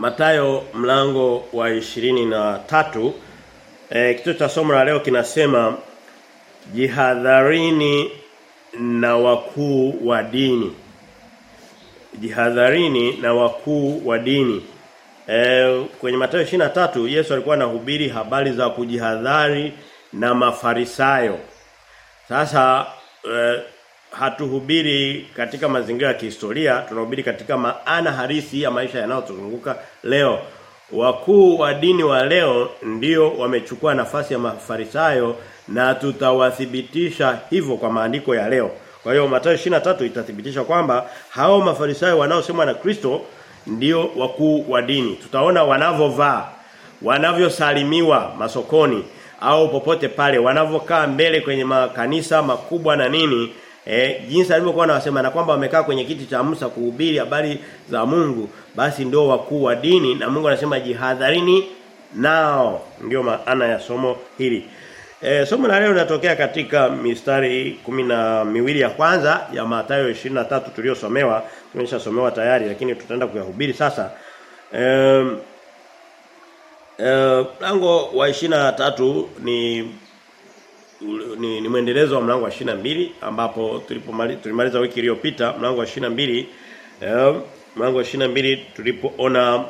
Matayo mlango wa ishirini na tatu e, kitu cha somo la leo kinasema jihadharini na wakuu wa dini. Jihadharini na wakuu wa dini. E, kwenye Mathayo 23 Yesu alikuwa anahubiri habari za kujihadhari na mafarisayo. Sasa e, hatuhubiri katika mazingira ya kihistoria, tunahubiri katika maana harisi ya maisha yanayotuzunguka leo. Wakuu wa dini wa leo ndio wamechukua nafasi ya mafarisayo na tutawathibitisha hivyo kwa maandiko ya leo. Kwa hiyo Mathayo 23 itathibitisha kwamba hao mafarisayo wanaosemwa na Kristo ndio wakuu wa dini. Tutaona wanavovaa, wanavyosalimiwa masokoni au popote pale, wanavokaa mbele kwenye makanisa makubwa na nini, eh jinsi alivyokuwa anawasema na kwamba wamekaa kwenye kiti cha Musa kuhubiri habari za Mungu, basi ndio wakuu wa dini na Mungu anasema jihadharini nao. Ndio maana ya somo hili. E, somo la leo linatokea katika mistari kumi na miwili ya kwanza ya Mathayo 23 tuliyosomewa, tumeshasomewa tayari lakini tutaenda kuyahubiri sasa. E, e, mlango wa 23 ni ni, ni mwendelezo wa mlango wa 22 ambapo tulipomaliza tulimaliza wiki iliyopita mlango wa 22 eh mlango wa 22 tulipoona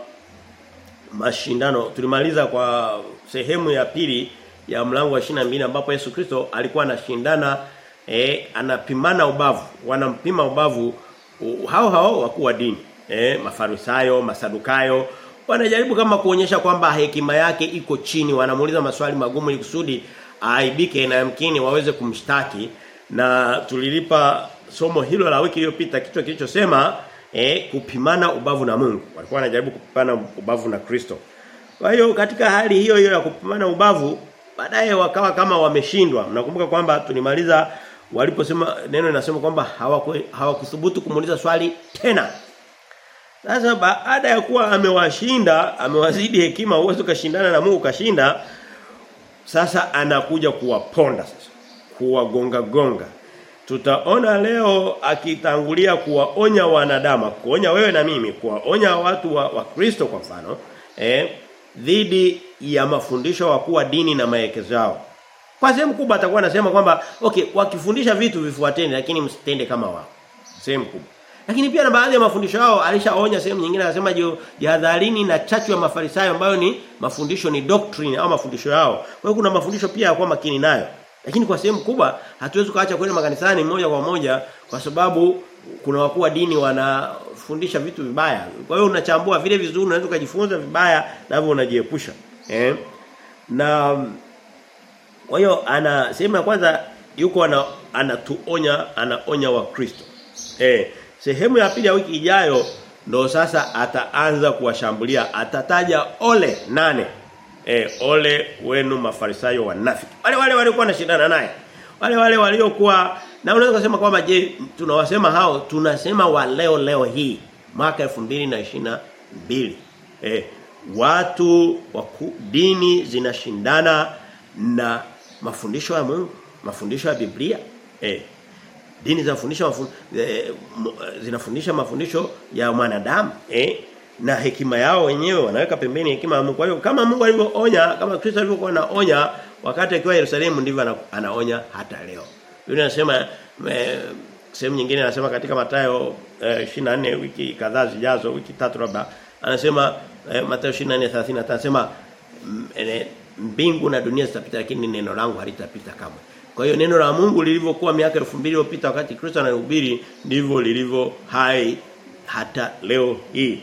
mashindano tulimaliza kwa sehemu ya pili ya mlango wa 22 ambapo Yesu Kristo alikuwa anashindana eh anapimana ubavu wanampima ubavu uh, hao hao wakuu wa dini eh mafarisayo masadukayo wanajaribu kama kuonyesha kwamba hekima yake iko chini wanamuuliza maswali magumu ili kusudi aibike na yamkini waweze kumshtaki. Na tulilipa somo hilo la wiki iliyopita kichwa kilichosema eh kupimana ubavu na Mungu. Walikuwa wanajaribu kupimana ubavu na Kristo. Kwa hiyo katika hali hiyo hiyo ya kupimana ubavu baadaye wakawa kama wameshindwa. Mnakumbuka kwamba tulimaliza waliposema neno linasema kwamba hawakuthubutu hawa kumuuliza swali tena. Sasa baada ya kuwa amewashinda amewazidi hekima uwezo kashindana na Mungu kashinda sasa anakuja kuwaponda sasa kuwagonga gonga tutaona leo akitangulia kuwaonya wanadamu kuonya wewe na mimi kuwaonya watu wa, wa Kristo kwa mfano eh dhidi ya mafundisho wakuu wa dini na maelekezo yao. Kwa sehemu kubwa atakuwa anasema kwamba okay wakifundisha vitu vifuateni lakini msitende kama wao. Sehemu kubwa lakini pia na baadhi ya mafundisho yao alishaonya sehemu nyingine anasema jihadharini na chachu ya mafarisayo ambayo ni mafundisho ni doctrine au mafundisho yao. Kwa hiyo kuna mafundisho pia ya kuwa makini nayo. Lakini kwa sehemu kubwa hatuwezi kuacha kwenda makanisani moja kwa moja kwa sababu kuna wakuu wa dini wanafundisha vitu vibaya. Kwa hiyo unachambua vile vizuri unaweza kujifunza vibaya na hivyo unajiepusha. Eh? Na kwa hiyo ana sehemu ya kwanza yuko ana anatuonya anaonya wa Kristo. Eh Sehemu ya pili ya wiki ijayo ndo sasa ataanza kuwashambulia atataja ole nane. E, ole wenu mafarisayo wanafiki. Wale wale walikuwa wanashindana naye. Wale wale waliokuwa na unaweza kusema kwamba je tunawasema hao tunasema wa leo leo hii mwaka 2022. Eh watu wa dini zinashindana na mafundisho ya Mungu, mafundisho ya Biblia. Eh dini zinafundisha e, zinafundisha mafundisho ya mwanadamu eh na hekima yao wenyewe wanaweka pembeni hekima ya Mungu. Kwa hiyo kama Mungu alivyoonya, kama Kristo alivyokuwa anaonya wakati akiwa Yerusalemu ndivyo anaonya hata leo. Biblia inasema sehemu nyingine anasema katika Mathayo eh, 24 wiki kadhaa zijazo, wiki tatu labda, anasema eh, Mathayo 24:30 anasema mbingu na dunia zitapita lakini neno langu halitapita kamwe. Kwa hiyo neno la Mungu lilivyokuwa miaka 2000 iliyopita wakati Kristo anahubiri ndivyo lilivyo hai hata leo hii.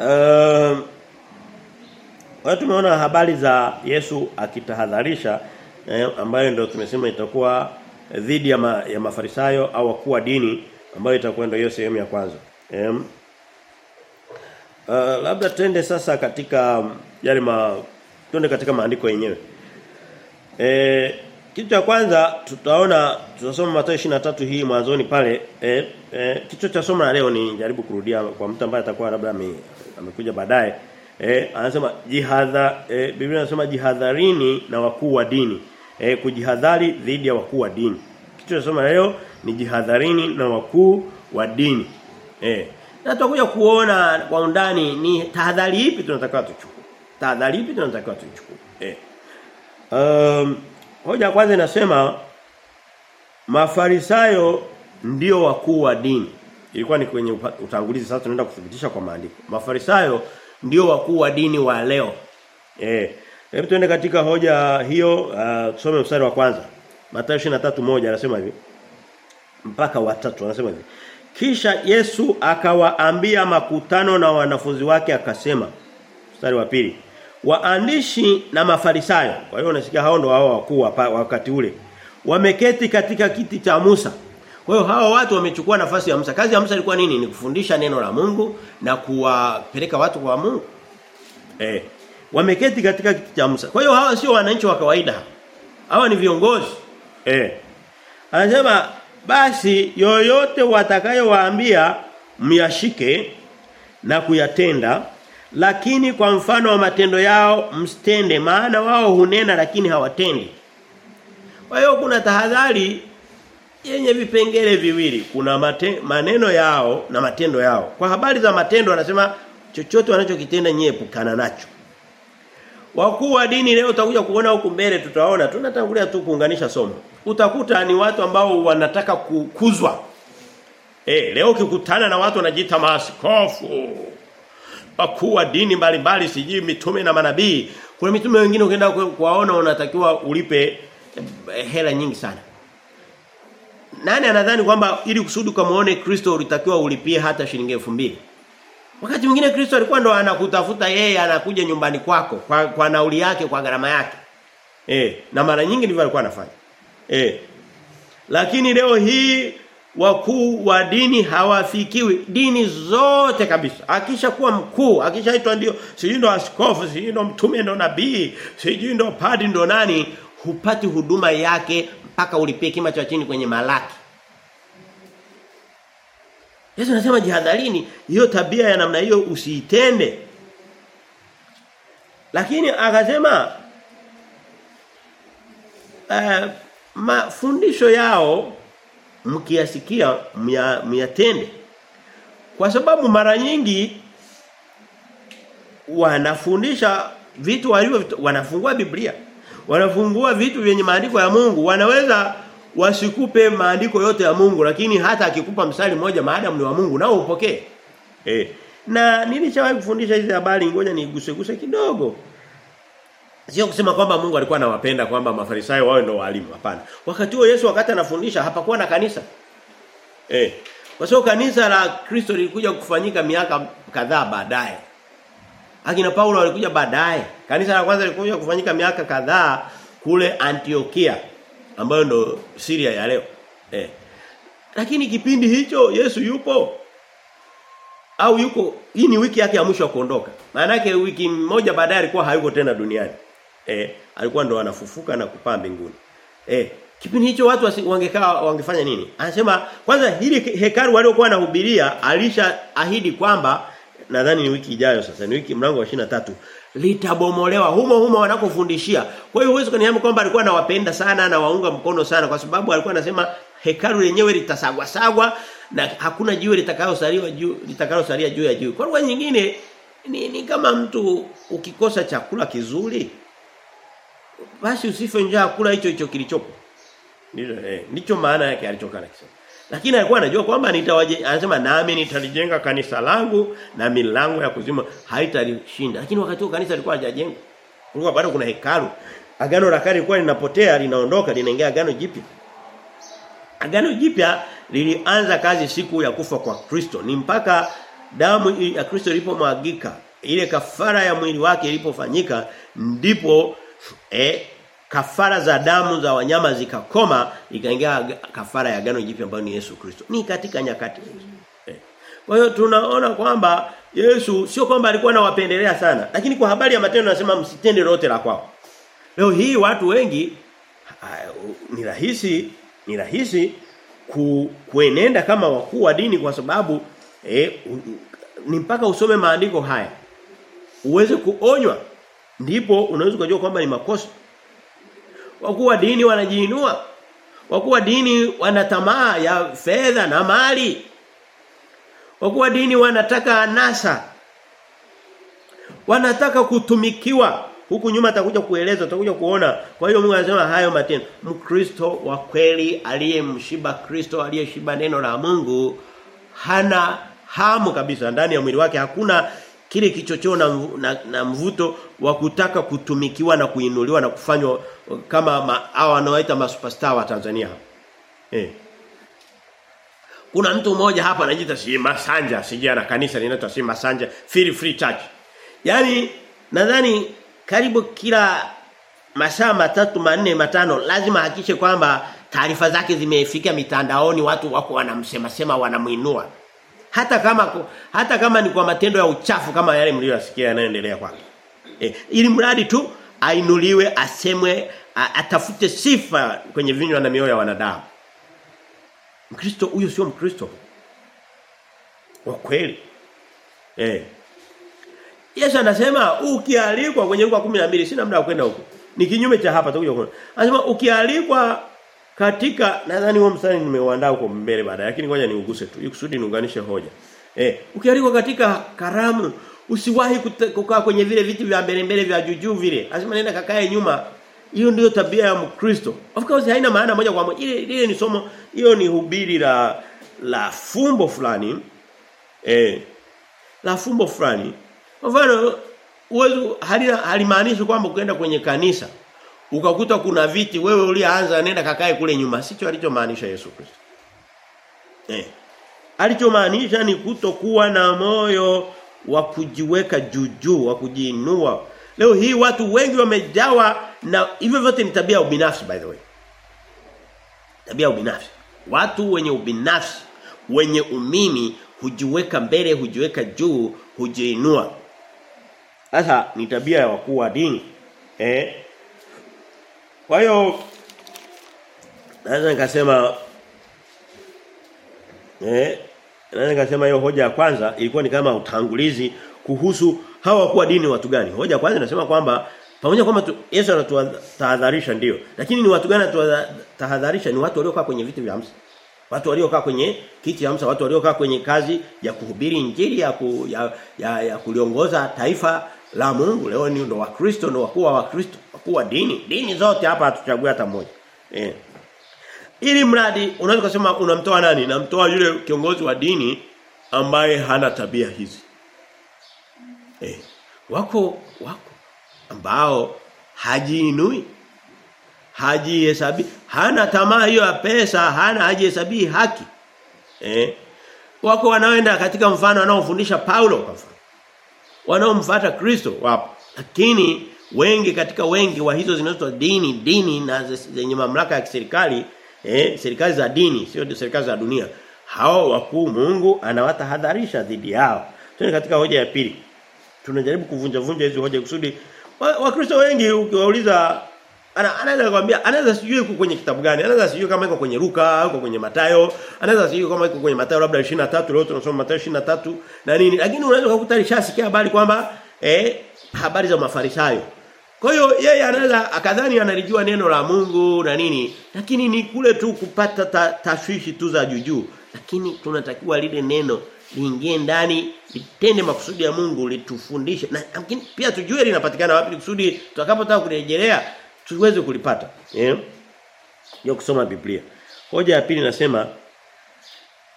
Uh, Watu tumeona habari za Yesu akitahadharisha eh, ambayo ndio tumesema itakuwa dhidi ya, ma, ya mafarisayo au wakuu dini ambayo itakuwa ndio hiyo sehemu ya kwanza. Eh, uh, labda twende sasa katika yale ma twende katika maandiko yenyewe. Eh kitu cha kwanza tutaona tutasoma Mathayo 23 hii mwanzoni pale eh, eh kichwa cha somo la leo ni jaribu kurudia kwa mtu ambaye atakuwa labda amekuja baadaye. Eh anasema jihadha eh, Biblia inasema jihadharini na wakuu wa dini. Eh kujihadhari dhidi ya wakuu wa dini. Kichwa cha somo la leo ni jihadharini na wakuu wa dini. Eh Na tutakuja kuona kwa undani ni tahadhari ipi tunatakiwa tuchukue. Tahadhari ipi tunatakiwa tuchukue. Eh. Um, hoja kwanza inasema Mafarisayo ndio wakuu wa dini. Ilikuwa ni kwenye utangulizi sasa tunaenda kuthibitisha kwa maandiko. Mafarisayo ndio wakuu wa dini wa leo. Eh. Hebu tuende katika hoja hiyo uh, tusome mstari wa kwanza. Mathayo 23:1 anasema hivi. Mpaka watatu anasema hivi. Kisha Yesu akawaambia makutano na wanafunzi wake akasema mstari wa pili waandishi na mafarisayo kwa hiyo unasikia hao ndo hao wakuu wakati ule wameketi katika kiti cha Musa. Kwa hiyo hawa watu wamechukua nafasi ya Musa. Kazi ya Musa ilikuwa nini? Ni kufundisha neno la Mungu na kuwapeleka watu kwa Mungu. Eh wameketi katika kiti cha Musa. Kwa hiyo hawa sio wananchi wa kawaida. Hawa ni viongozi. Eh anasema basi yoyote watakayowaambia myashike na kuyatenda lakini kwa mfano wa matendo yao mstende maana wao hunena lakini hawatendi. Kwa hiyo kuna tahadhari yenye vipengele viwili. Kuna mate, maneno yao na matendo yao. Kwa habari za matendo anasema chochote wanachokitenda nyie pukana nacho. Wakuu wa dini leo utakuja kuona huku mbele tutaona. Tunatangulia tu kuunganisha somo. Utakuta ni watu ambao wanataka kukuzwa eh leo ukikutana na watu wanajiita maaskofu wakuu wa dini mbalimbali sijui mitume na manabii. Kuna mitume wengine ukienda kuwaona unatakiwa ulipe hela nyingi sana. Nani anadhani kwamba ili kusudi kumuone Kristo ulitakiwa ulipie hata shilingi 2000 wakati mwingine Kristo alikuwa ndo anakutafuta yeye anakuja nyumbani kwako kwa, kwa nauli yake kwa gharama yake. Eh na mara nyingi ndivyo alikuwa anafanya. Eh lakini leo hii wakuu wa dini hawafikiwi. Dini zote kabisa. Akishakuwa mkuu akishaitwa ndio sijui ndo askofu sijui ndo mtume ndo nabii sijui ndo padi ndo nani hupati huduma yake mpaka ulipie kima cha chini kwenye malaki. Yesu anasema jihadharini hiyo tabia ya namna hiyo usiitende. Lakini akasema uh, mafundisho yao mkiyasikia myatende. Kwa sababu mara nyingi wanafundisha vitu walivyo wanafungua Biblia wanafungua vitu vyenye maandiko ya Mungu wanaweza wasikupe maandiko yote ya Mungu lakini hata akikupa msali mmoja maadamu ni wa Mungu nao upokee eh na nilishawahi kufundisha hizi habari ngoja niguseguse kidogo Sio kusema kwamba Mungu alikuwa anawapenda kwamba Mafarisayo wao ndio walimu hapana. Wakati huo Yesu wakati anafundisha hapakuwa na kanisa. Eh. Kwa sababu kanisa la Kristo lilikuja kufanyika miaka kadhaa baadaye. Akina Paulo walikuja baadaye. Kanisa la kwanza lilikuja kufanyika miaka kadhaa kule Antiokia ambayo ndo Syria ya leo. Eh. Lakini kipindi hicho Yesu yupo au yuko hii ni wiki yake ya mwisho ya kuondoka. Maana yake wiki moja baadaye alikuwa hayuko tena duniani. Eh, alikuwa ndo anafufuka na kupaa mbinguni. Eh, kipindi hicho watu wangekaa wangefanya nini? Anasema kwanza hili hekalu waliokuwa wanahubiria alishaahidi kwamba nadhani ni wiki ijayo sasa ni wiki mlango wa tatu litabomolewa humo humo wanakofundishia. Kwa hiyo huwezi kuniambia kwamba alikuwa anawapenda sana na waunga mkono sana kwa sababu alikuwa anasema hekalu lenyewe litasagwa sagwa na hakuna jiwe litakalosalia juu litakalosalia juu ya juu. Kwa lugha nyingine ni, ni kama mtu ukikosa chakula kizuri basi usife njaa kula hicho hicho kilichopo. Ndicho eh, ndicho maana yake alichokana kisema. Lakini alikuwa anajua kwamba nitawaje anasema nami nitalijenga kanisa langu na milango ya kuzima haitalishinda. Lakini wakati huo kanisa lilikuwa hajajengwa. Kulikuwa bado kuna hekalu. Agano la kale lilikuwa linapotea linaondoka linaingia agano jipya. Agano jipya lilianza kazi siku ya kufa kwa Kristo. Ni mpaka damu ya Kristo ilipomwagika, ile kafara ya mwili wake ilipofanyika ndipo eh kafara za damu za wanyama zikakoma ikaingia kafara ya agano jipya ambayo ni Yesu Kristo. Ni katika nyakati hizo. Eh. Kwa hiyo tunaona kwamba Yesu sio kwamba alikuwa anawapendelea sana, lakini kwa habari ya matendo anasema msitende lolote la kwao. Leo hii watu wengi ni rahisi ni rahisi ku, kuenenda kama wakuu wa dini kwa sababu eh, ni mpaka usome maandiko haya uweze kuonywa ndipo unaweza kujua kwamba ni makosa wakuu wa dini wanajiinua wakuu wa dini wana tamaa ya fedha na mali Wakuu wa dini wanataka anasa. Wanataka kutumikiwa. Huku nyuma atakuja kueleza, utakuja kuona. Kwa hiyo Mungu anasema hayo matendo. Mkristo wa kweli aliyemshiba Kristo, aliyeshiba neno la Mungu hana hamu kabisa ndani ya mwili wake hakuna kile kichocheo na, na, na mvuto wa kutaka kutumikiwa na kuinuliwa na kufanywa kama hao wanaoita masuperstar wa Tanzania. Eh. Kuna mtu mmoja hapa anajiita si Masanja, sijana na kanisa linaitwa si Masanja Free Free Church. Yaani nadhani karibu kila masaa matatu manne matano lazima hakikishe kwamba taarifa zake zimefikia mitandaoni watu wako wanamsema sema wanamuinua. Hata kama hata kama ni kwa matendo ya uchafu kama yale mliyosikia yanayoendelea kwake. E, ili mradi tu ainuliwe, asemwe, atafute sifa kwenye vinywa na mioyo ya wanadamu. Mkristo huyo sio Mkristo. Wa kweli. Eh. Yesu anasema ukialikwa kwenye Luka 12 sina muda wa kwenda huko. Ni kinyume cha hapa tutakuja kuona. Anasema ukialikwa katika nadhani huo mstari nimeuandaa huko mbele baadaye lakini ngoja niuguse tu. Ikusudi niunganishe hoja. Eh, ukialikwa katika karamu usiwahi kukaa kwenye vile viti vya mbele mbele vya jujuu vile. Lazima nenda kakae nyuma. Hiyo ndio tabia ya Mkristo. Of course haina maana moja kwa moja. Ile ile ni somo hiyo ni hubiri la la fumbo fulani. Eh. La fumbo fulani. Kwa mfano uwezo halimaanishi kwamba ukienda kwenye kanisa ukakuta kuna viti wewe ulianza nenda kakae kule nyuma sicho alichomaanisha Yesu Kristo. Eh. Alichomaanisha ni kutokuwa na moyo wa kujiweka juu wa kujiinua. Leo hii watu wengi wamejawa na hivyo vyote ni tabia ya ubinafsi by the way. Tabia ubinafsi. Watu wenye ubinafsi, wenye umimi hujiweka mbele, hujiweka juu, hujiinua. Sasa ni tabia ya wakuu wa dini. Eh? Kwa hiyo naweza nikasema eh naweza nikasema hiyo hoja ya kwanza ilikuwa ni kama utangulizi kuhusu hawa kuwa dini watu gani. Hoja kwanza inasema kwamba pamoja kwamba Yesu anatutahadharisha ndio, lakini ni watu gani anatutahadharisha? Ni watu waliokaa kwenye viti vya hamsa. Watu waliokaa kwenye kiti hamsa, watu waliokaa kwenye kazi ya kuhubiri injili ya, ku, ya, ya, ya kuliongoza taifa la Mungu. Leo ni ndo Wakristo ndo wakuu wa Kristo, wakuu wa dini. Dini zote hapa hatuchagui hata moja. Eh. Ili mradi unaweza kusema unamtoa nani? Namtoa yule kiongozi wa dini ambaye hana tabia hizi. Eh. Wako wako ambao hajiinui hajihesabi hana tamaa hiyo ya pesa hana hajihesabii haki eh wako wanaoenda katika mfano anaofundisha Paulo kwa mfano wanaomfuata Kristo wapo. Lakini wengi katika wengi wa hizo zinazoitwa dini dini na zenye mamlaka ya kiserikali eh serikali za dini sio serikali za dunia hao wakuu Mungu anawatahadharisha dhidi yao. Tuna katika hoja ya pili. Tunajaribu kuvunja vunja hizo hoja kusudi Wakristo wa wengi ukiwauliza ana anaweza kukwambia anaweza sijui yuko kwenye kitabu gani anaweza sijui kama iko kwenye Luka au kwenye Mathayo anaweza sijui kama iko kwenye Mathayo labda 23 leo tunasoma Mathayo 23 na nini. Lakini unaweza kukuta alishasikia habari kwamba eh habari za mafarisayo. Kwa hiyo yeye anaweza akadhani analijua neno la Mungu na nini. Lakini ni kule tu kupata ta, tashwishi tu za juju lakini tunatakiwa lile neno liingie ndani litende makusudi ya Mungu litufundishe. Na lakini pia tujue linapatikana wapi kusudi tutakapotaka kurejelea tuweze kulipata eh? Ya kusoma Biblia. Hoja ya pili nasema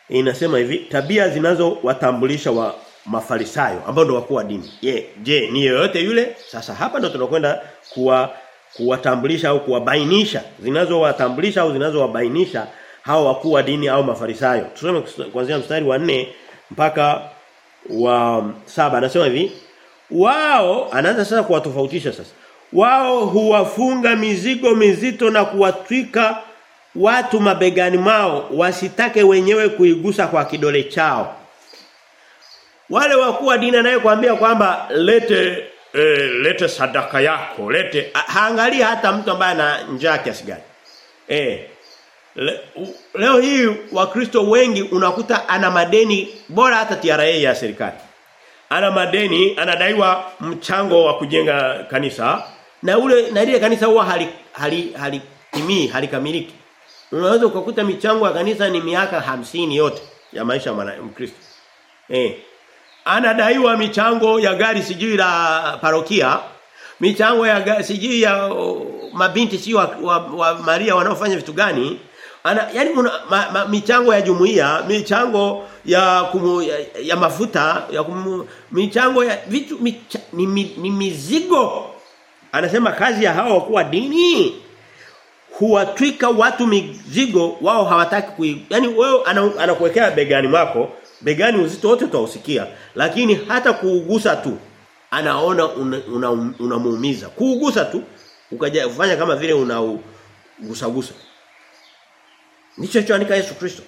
inasema hivi tabia zinazowatambulisha wa mafarisayo ambao ndio wakuu wa dini. Je je ni yoyote yule? Sasa hapa ndo tunakwenda kuwa kuwatambulisha au kuwabainisha. Zinazowatambulisha au zinazowabainisha hao wakuu wa dini au mafarisayo. Tusome kuanzia mstari wa nne mpaka wa saba. Anasema hivi wao anaanza sasa kuwatofautisha sasa wao huwafunga mizigo mizito na kuwatwika watu mabegani mao wasitake wenyewe kuigusa kwa kidole chao. Wale wakuu wa dini anayekwambia kwamba lete e, lete sadaka yako lete haangalia hata mtu ambaye ana njaa kiasi gani. Eh Le, leo hii wakristo wengi unakuta ana madeni bora hata TRA ya serikali. Ana madeni anadaiwa mchango wa kujenga kanisa na ule na ile kanisa huwa hali hali halikamiliki unaweza ukakuta michango ya kanisa ni miaka hamsini yote ya maisha ya Mkristo Eh. Anadaiwa michango ya gari sijui la parokia, michango ya sijui ya mabinti sio wa, wa, wa Maria wanaofanya vitu gani? Ana yani una, ma, ma, michango ya jumuiya, michango ya, kumu, ya ya mafuta, ya kumu, michango ya vitu micha, ni, ni, ni mizigo. Anasema kazi ya hao kuwa dini? Huwatwika watu mizigo wao hawataki kui yani wewe anakuwekea begani mwako begani uzito wote utausikia lakini hata kuugusa tu anaona unamuumiza una, una kuugusa tu ukaja kufanya kama vile unaugusagusa. Ndicho choandika Yesu Kristo.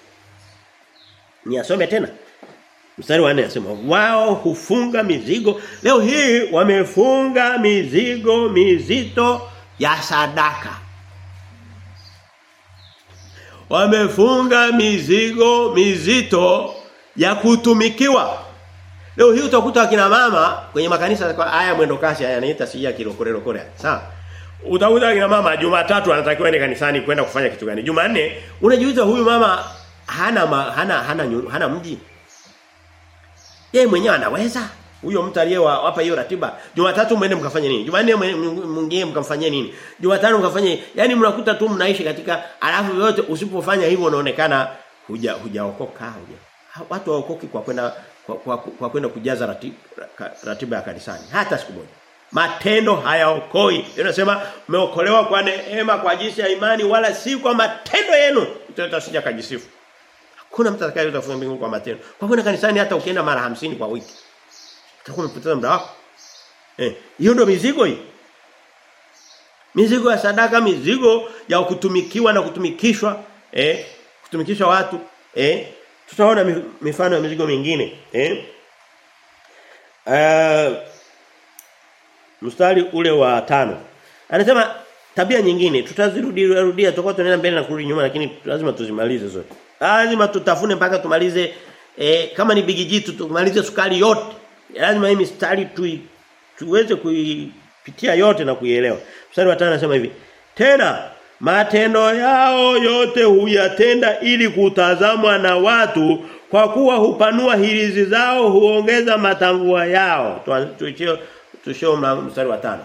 Ni asome tena mstari wa 4 anasema wao hufunga mizigo leo hii wamefunga mizigo mizito ya sadaka wamefunga mizigo mizito ya kutumikiwa. Leo hii utakuta akina mama kwenye makanisa kwa haya mwendo kasi haya anaita si ya kilokorero lokore. Sawa? Utakuta akina mama Jumatatu anatakiwa ende kanisani kwenda kufanya kitu gani? Jumanne unajiuliza huyu mama hana ma, hana hana hana mji. Yeye mwenyewe anaweza? Huyo mtu aliyewapa hiyo ratiba. Jumatatu mwende mkafanye nini? Jumanne mwingine mkamfanyie nini? Jumatano mkafanye. Yaani mnakuta tu mnaishi katika alafu yote usipofanya hivyo unaonekana huja hujaokoka huja. Watu waokoki kwa kwenda kwa, kwa, kwa kwenda kujaza ratiba, ratiba ya kanisani hata siku moja. Matendo hayaokoi. Inasema mmeokolewa kwa neema kwa jinsi ya imani wala si kwa matendo yenu. Sija kajisifu. Hakuna mtu atakayeweza kufanya mbinguni kwa matendo. Kwa kwenda kanisani hata ukienda mara hamsini kwa wiki utakuwa umepoteza muda wako. Eh, hiyo ndio mizigo hii. Mizigo ya sadaka, mizigo ya kutumikiwa na kutumikishwa, eh, kutumikisha watu, eh. Tutaona mifano ya mizigo mingine, eh. Uh, mstari ule wa tano Anasema tabia nyingine tutazirudia rudia tutakuwa tunaenda mbele na kurudi nyuma lakini lazima tuzimalize zote. Lazima tutafune mpaka tumalize eh, kama ni bigijitu tumalize sukari yote lazima hii mistari tu tuweze kuipitia yote na kuielewa. Mstari wa 5 anasema hivi. Tena matendo yao yote huyatenda ili kutazamwa na watu kwa kuwa hupanua hirizi zao huongeza matangua yao. Tuachie tushio mstari wa 5.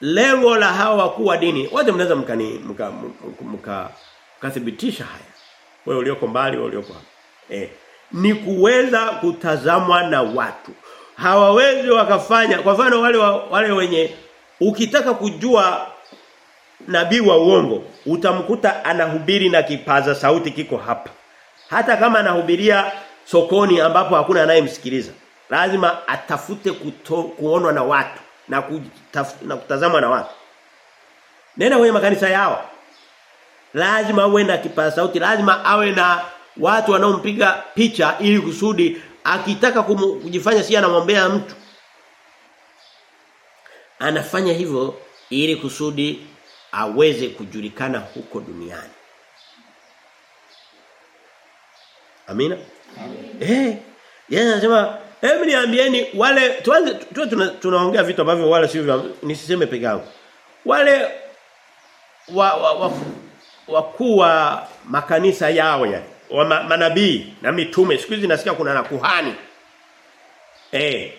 Lengo la hawa wakuu wa dini wote mnaweza mkani mka, mka, mkathibitisha haya. Wewe ulioko mbali wewe ulioko hapa. Eh ni kuweza kutazamwa na watu. Hawawezi wakafanya kwa mfano wale wa, wale wenye ukitaka kujua nabii wa uongo utamkuta anahubiri na kipaza sauti kiko hapa. Hata kama anahubiria sokoni ambapo hakuna anayemsikiliza. Lazima atafute kuto, kuonwa na watu na, kutaf, na kutazamwa na watu. Nenda kwenye makanisa yao. Lazima awe na kipaza sauti, lazima awe na watu wanaompiga picha ili kusudi akitaka kumu, kujifanya si anamwombea mtu. Anafanya hivyo ili kusudi aweze kujulikana huko duniani. Amina? Eh yeye anasema hebu niambieni wale tuanze tu tunaongea vitu ambavyo wala sio nisiseme peke yangu. Wale wa, wa, wa, wakuu wa makanisa yao yani wa ma, manabii na mitume. Siku hizi nasikia kuna na kuhani. Eh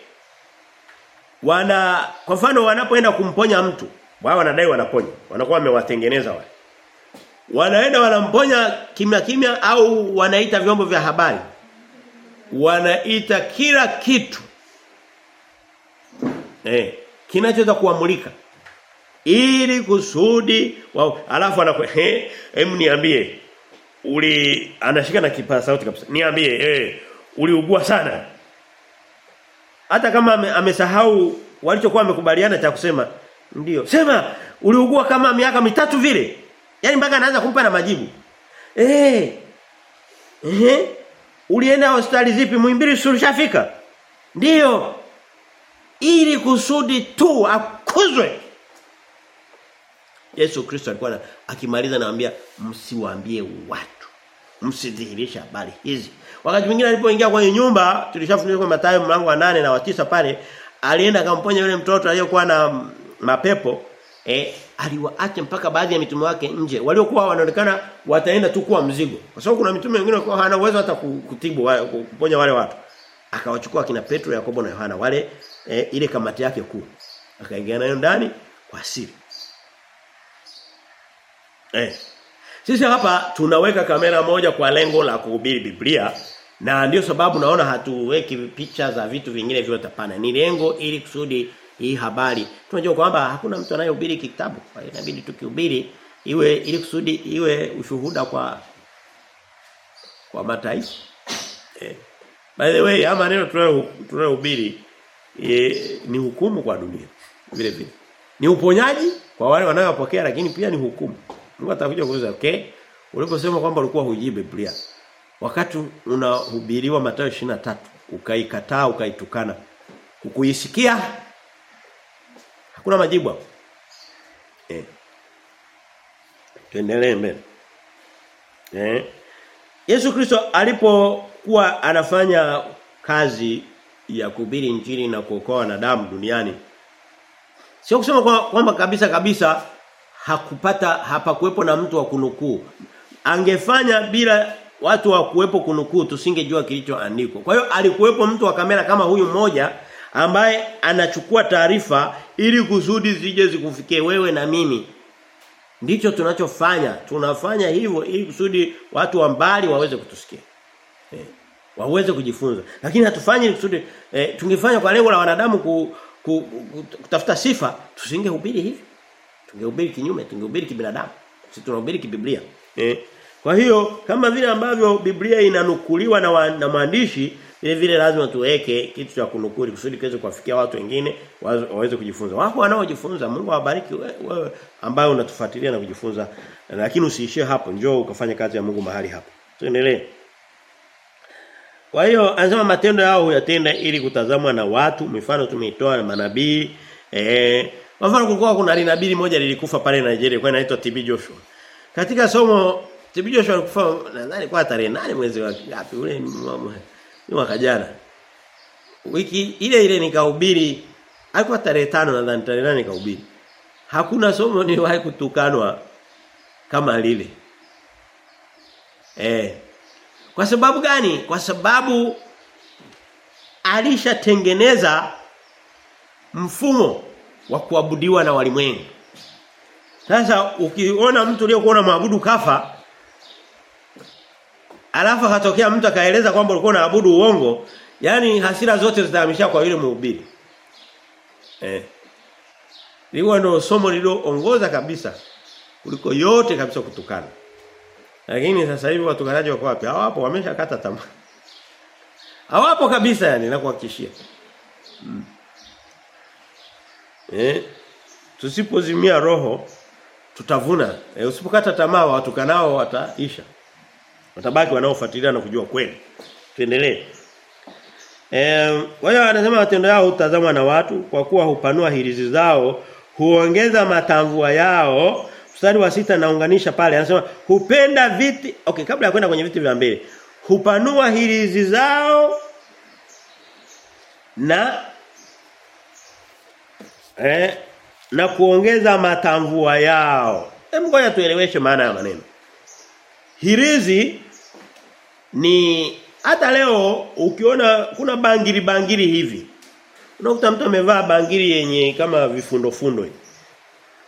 wana kwa mfano wanapoenda kumponya mtu wao wanadai wanaponya wanakuwa wamewatengeneza wale. Wanaenda wanamponya kimya kimya au wanaita vyombo vya habari. Wanaita kila kitu. Eh kinachoweza kuamulika ili kusudi wao alafu anakuwa eh hem niambie. Uli anashika na kipaza sauti kabisa. Niambie eh uliugua sana? Hata kama ame, amesahau walichokuwa amekubaliana cha kusema. Ndio. Sema uliugua kama miaka mitatu vile? Yani mpaka anaanza kumpa na majibu. Eh eh ulienda hospitali zipi? Muimbili ulishafika ndio. Ili kusudi tu akuzwe Yesu Kristo alikuwa akimaliza anawaambia msiwaambie watu. Msidhihirisha habari hizi. Wakati mwingine alipoingia kwenye nyumba tulishafundishwa kwa Mathayo mlango wa nane na wa tisa pale alienda akamponya yule mtoto aliyekuwa na mapepo eh aliwaacha mpaka baadhi ya mitume wake nje waliokuwa wanaonekana wataenda tu kuwa mzigo kwa sababu kuna mitume wengine kwa hana uwezo hata kutibu kuponya wale watu Akawachukua kina Petro, Yakobo na Yohana wale eh, ile kamati yake kuu. Akaingia nayo ndani kwa siri. Eh. Sisi hapa tunaweka kamera moja kwa lengo la kuhubiri Biblia na ndio sababu naona hatuweki picha za vitu vingine vyote pana. Ni lengo ili kusudi hii habari. Tunajua kwamba hakuna mtu anayehubiri kitabu. Kwa hiyo inabidi tukihubiri iwe ili kusudi iwe ushuhuda kwa kwa mataifa. Eh. By the way, ama neno tunayohubiri e, ni hukumu kwa dunia. Vile vile. Ni uponyaji kwa wale wanayopokea lakini pia ni hukumu. Mungu atakuja kuuliza, okay? Uliposema kwamba ulikuwa hujii Biblia. Wakati unahubiriwa Mathayo 23, ukaikataa, ukaitukana. Kukuisikia hakuna majibu hapo. Eh. Tuendelee mbele. Eh. Yesu Kristo alipokuwa anafanya kazi ya kuhubiri injili na kuokoa wanadamu duniani sio kusema kwamba kwa kabisa kabisa hakupata hapakuwepo na mtu wa kunukuu. Angefanya bila watu wa kuwepo kunukuu tusingejua kilichoandikwa. Kwa hiyo alikuwepo mtu wa kamera kama huyu mmoja ambaye anachukua taarifa ili kusudi zije zikufikie wewe na mimi. Ndicho tunachofanya. Tunafanya hivyo ili kusudi watu wa mbali waweze kutusikia. Eh, waweze kujifunza. Lakini hatufanyi kusudi eh, tungefanya kwa lengo la wanadamu ku, ku, ku, kutafuta sifa, tusingehubiri hivi. Tungehubiri kinyume, tungehubiri kibinadamu. Sisi tunahubiri kibiblia. Eh. Kwa hiyo kama vile ambavyo Biblia inanukuliwa na, wa, na maandishi vile vile lazima tuweke kitu cha kunukuli kusudi kiweze kuwafikia watu wengine waweze kujifunza. Wako wanaojifunza, Mungu awabariki wewe ambaye unatufuatilia na kujifunza. Lakini usiishie hapo, njoo ukafanye kazi ya Mungu mahali hapo. Tuendelee. Kwa hiyo anasema matendo yao huyatenda ili kutazamwa na watu, mifano tumeitoa na manabii. Eh, kwa mfano kulikuwa kuna linabili moja lilikufa pale Nigeria kwa inaitwa TB Joshua. Katika somo TB Joshua alikufa nadhani kwa tarehe nane mwezi wa ngapi ule ni mwaka jana. Wiki ile ile nikahubiri alikuwa tarehe tano nadhani tarehe 8 nikahubiri. Hakuna somo niliwahi kutukanwa kama lile. Eh. Kwa sababu gani? Kwa sababu alishatengeneza mfumo wa kuabudiwa na walimwengu. Sasa ukiona mtu aliyokuwa kuona maabudu kafa alafu hatokea mtu akaeleza kwamba ulikuwa unaabudu uongo, yani hasira zote zitahamishia kwa yule mhubiri. Eh. Liwa ndo somo lililoongoza kabisa kuliko yote kabisa kutukana. Lakini sasa hivi watukanaji wako wapi? Hawapo wameshakata tamaa. Hawapo kabisa yani nakuhakikishia. Hmm. Eh? Tusipozimia roho tutavuna. E, usipokata tamaa watukanao wataisha. Watabaki wanaofuatilia na kujua kweli. Tuendelee. Eh, wao anasema matendo yao hutazamwa na watu kwa kuwa hupanua hirizi zao, huongeza matamvua yao. Mstari wa sita naunganisha pale anasema hupenda viti. Okay, kabla ya kwenda kwenye viti vya mbele. Hupanua hirizi zao na eh na kuongeza matamvua yao. Hebu ngoja tueleweshe maana ya maneno. Hirizi ni hata leo ukiona kuna bangiri bangiri hivi. Unakuta mtu amevaa bangiri yenye kama vifundo fundo.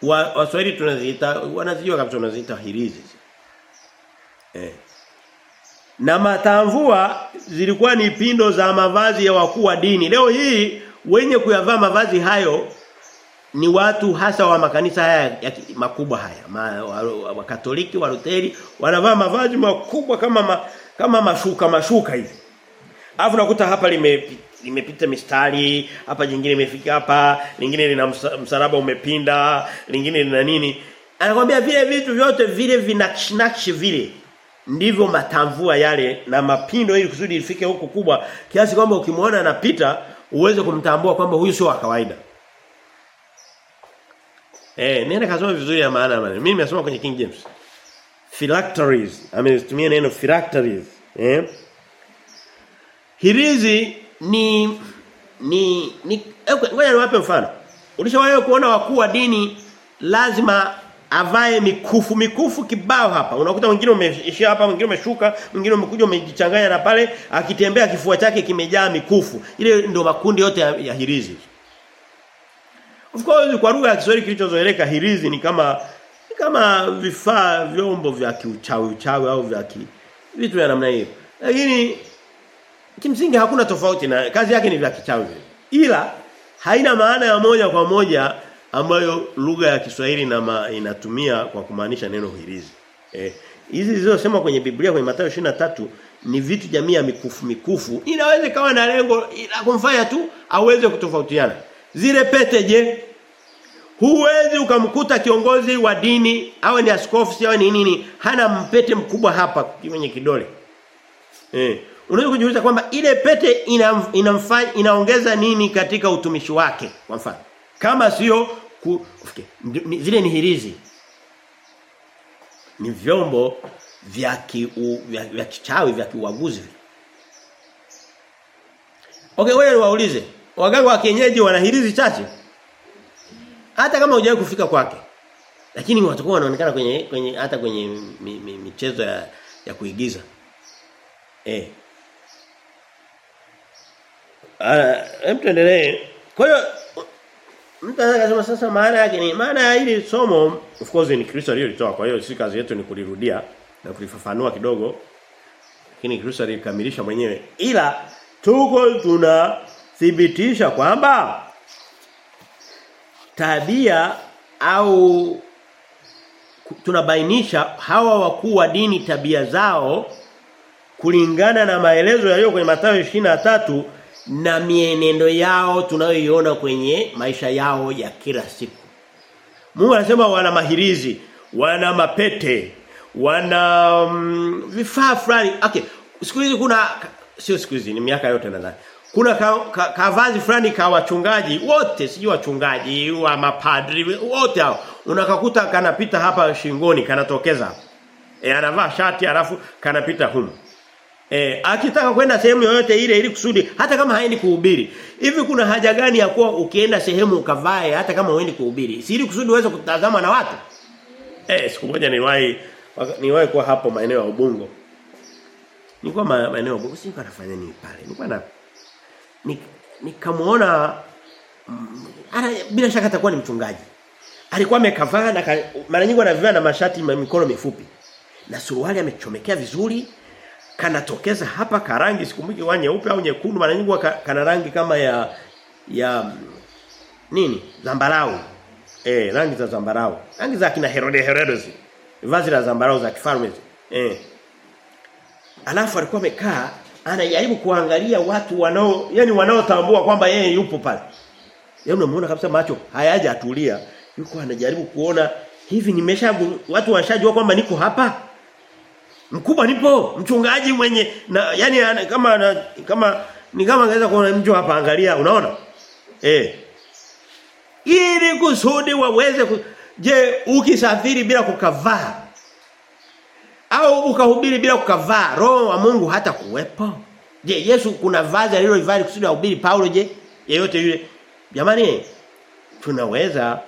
Wa, Waswahili tunaziita wanazijua kabisa tunaziita hirizi. Eh. Na matamvua zilikuwa ni pindo za mavazi ya wakuu wa dini. Leo hii wenye kuyavaa mavazi hayo ni watu hasa wa makanisa haya ya, makubwa haya ma, wa, wa, wa Katoliki wa Luteri wanavaa mavazi makubwa kama ma, kama mashuka mashuka hivi. Alafu nakuta hapa lime limepita mistari, hapa jingine imefika hapa, lingine lina msalaba umepinda, lingine lina nini. Anakuambia vile vitu vyote vile vinakshi vile ndivyo matamvua yale na mapindo ili kusudi ifike huko kubwa kiasi kwamba ukimwona anapita uweze kumtambua kwamba huyu sio wa kawaida. Eh, nenda kasoma vizuri ya maana maana. Mimi nimesoma kwenye King James. Phylacteries. Ametumia neno phylacteries. Eh? Hirizi ni ni ni ngoja niwape mfano. Ulishawahi kuona wakuu wa dini lazima avae mikufu mikufu kibao hapa unakuta mwingine umeishia hapa mwingine umeshuka mwingine umekuja umejichanganya na pale akitembea kifua chake kimejaa mikufu ile ndio makundi yote ya, ya hirizi of course kwa lugha ya Kiswahili kilichozoeleka hirizi ni kama ni kama vifaa vyombo vya kiuchawi uchawi au vya ki, vitu vya namna hiyo lakini kimsingi hakuna tofauti na kazi yake ni vya kichawi ila haina maana ya moja kwa moja ambayo lugha ya Kiswahili na ma, inatumia kwa kumaanisha neno hirizi. Eh, hizi zilizosema kwenye Biblia kwenye Mathayo 23 ni vitu jamii ya mikufu mikufu. Inaweza kawa na lengo la kumfanya tu aweze kutofautiana. Zile pete je? Huwezi ukamkuta kiongozi wa dini awe ni askofu awe ni nini hana mpete mkubwa hapa kwenye kidole. Eh, unaweza kujiuliza kwamba ile pete inamfanya ina, inaongeza nini katika utumishi wake kwa mfano kama sio ku, zile ni hirizi ni vyombo vya, vya kichawi vya kiuaguzi Okay wewe waulize waganga wa kienyeji wana hirizi chache hata kama hujawahi kufika kwake lakini watakuwa wanaonekana kwenye kwenye hata kwenye mi, mi, michezo ya ya kuigiza eh Ah, hem tuendelee. Kwa hiyo mtu anaweza kusema sasa maana yake ni maana ya hili somo of course ni Kristo aliyolitoa. Kwa hiyo si kazi yetu ni kulirudia na kulifafanua kidogo. Lakini Kristo alikamilisha mwenyewe. Ila tuko tunathibitisha kwamba tabia au tunabainisha hawa wakuu wa dini tabia zao kulingana na maelezo yaliyo kwenye Mathayo 23 na mienendo yao tunayoiona kwenye maisha yao ya kila siku. Mungu anasema wana mahirizi, wana mapete, wana um, vifaa fulani. Okay, siku hizi kuna sio siku hizi ni miaka yote nadhani. Kuna kavazi ka, ka fulani ka wachungaji wote, sijui wachungaji wa mapadri wote hao. Unakakuta kanapita hapa shingoni kanatokeza. E, anavaa shati alafu kanapita humu. e, akitaka kwenda sehemu yoyote ile ili kusudi hata kama haendi kuhubiri. Hivi kuna haja gani ya kuwa ukienda sehemu ukavae hata kama uendi kuhubiri? Si ili kusudi uweze kutazama na watu. Eh, siku moja niwahi niwahi kuwa hapo maeneo ya Ubungo. Nilikuwa maeneo ya Ubungo, si nafanya nini pale? Nilikuwa na nikamuona ana bila shaka atakuwa ni mchungaji. Alikuwa amekavaa na mara nyingi anavaa na mashati mikono mifupi. Na suruali amechomekea vizuri kanatokeza hapa karangi sikumbuki wa nyeupe au nyekundu mara nyingi kana rangi kama ya ya nini? Zambarau. Eh rangi za zambarau. Rangi za kina Herode Herodes. Vazi la zambarau za kifalme. Eh alafu alikuwa amekaa anajaribu kuangalia watu wanao yani wanaotambua kwamba yeye yupo pale. Yeye unamuona kabisa macho hayaja atulia. Yuko anajaribu kuona hivi nimesha watu washajua kwamba niko hapa? Mkubwa nipo mchungaji mwenye na yani kama na, kama ni kama angeweza kuona mtu hapa angalia unaona? Eh. Ili kusudi waweze ku, je ukisafiri bila kukavaa au ukahubiri bila kukavaa roho wa Mungu hata kuwepo? Je Yesu kuna vazi alilolivaa kusudi ahubiri Paulo? Je yeyote yule? Jamani tunaweza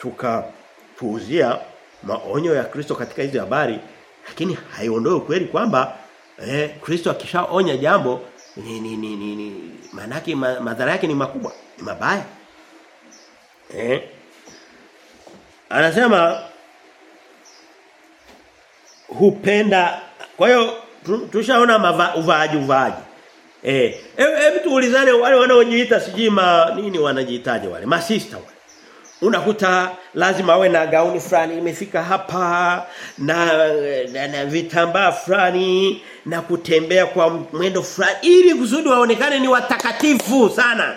tukapuuzia maonyo ya Kristo katika hizi habari lakini haiondoi kweli kwamba eh Kristo akishaonya jambo ni ni ni, ni, ni manake ma, madhara yake ni makubwa ni mabaya. Eh anasema hupenda. Kwa hiyo tushaona uvaaji uvaaji. Eh hebu tuulizane wale wanaojiita sijima nini wanajiitaje wale masista wale. Unakuta lazima awe na gauni fulani imefika hapa na, na, na vitambaa fulani na kutembea kwa mwendo fulani ili kusudi waonekane ni watakatifu sana.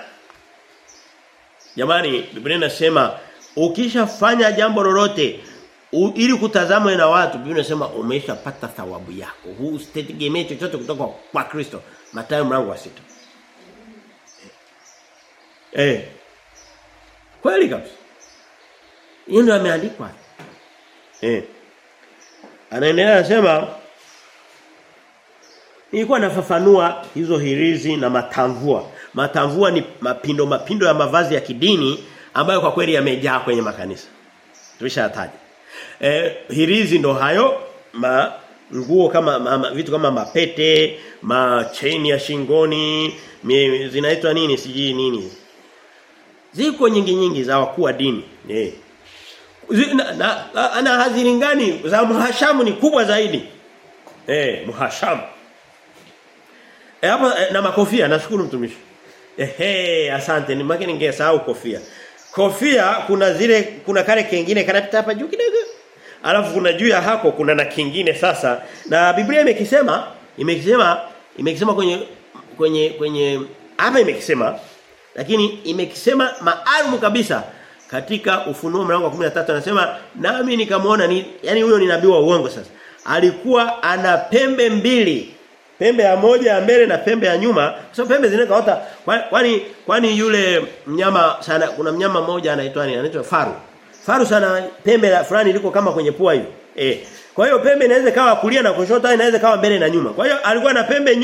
Jamani Biblia inasema ukishafanya jambo lolote u, ili kutazamwa na watu Biblia inasema umeshapata thawabu yako. Huu usitegemee chochote kutoka kwa Kristo. Mathayo mlango wa sita Eh. Kweli kabisa. Hiyo ndio ameandikwa. Eh. Anaendelea anasema Nilikuwa nafafanua hizo hirizi na matamvua. Matamvua ni mapindo mapindo ya mavazi ya kidini ambayo kwa kweli yamejaa kwenye makanisa. Tulishataja. Eh hirizi ndo hayo ma nguo kama ma, vitu kama mapete, ma chain ya shingoni, zinaitwa nini sijui nini. Ziko nyingi nyingi za wakuu wa dini. Eh. Na, na, na, na hazilingani za muhashamu ni kubwa zaidi. Eh, muhashamu. Eh hapa eh, na makofia nashukuru mtumishi. Ehe, asante. Ni makini ningesahau kofia. Kofia kuna zile kuna kale kingine kanapita hapa juu kidogo. Alafu kuna juu ya hako kuna na kingine sasa. Na Biblia imekisema, imekisema, imekisema kwenye kwenye kwenye hapa imekisema lakini imekisema maalum kabisa katika ufunuo mlango wa 13 anasema nami nikamwona ni yani huyo ni nabii wa uongo sasa. Alikuwa ana pembe mbili pembe ya moja ya mbele na pembe ya nyuma. Sio pembe zinakaota kwani kwani yule mnyama sana kuna mnyama mmoja anaitwa nini anaitwa faru. Faru sana pembe la fulani liko kama kwenye pua hiyo eh kwa hiyo pembe inaweza kawa kulia na kushoto inaweza kawa mbele na nyuma. Kwa hiyo alikuwa na pembe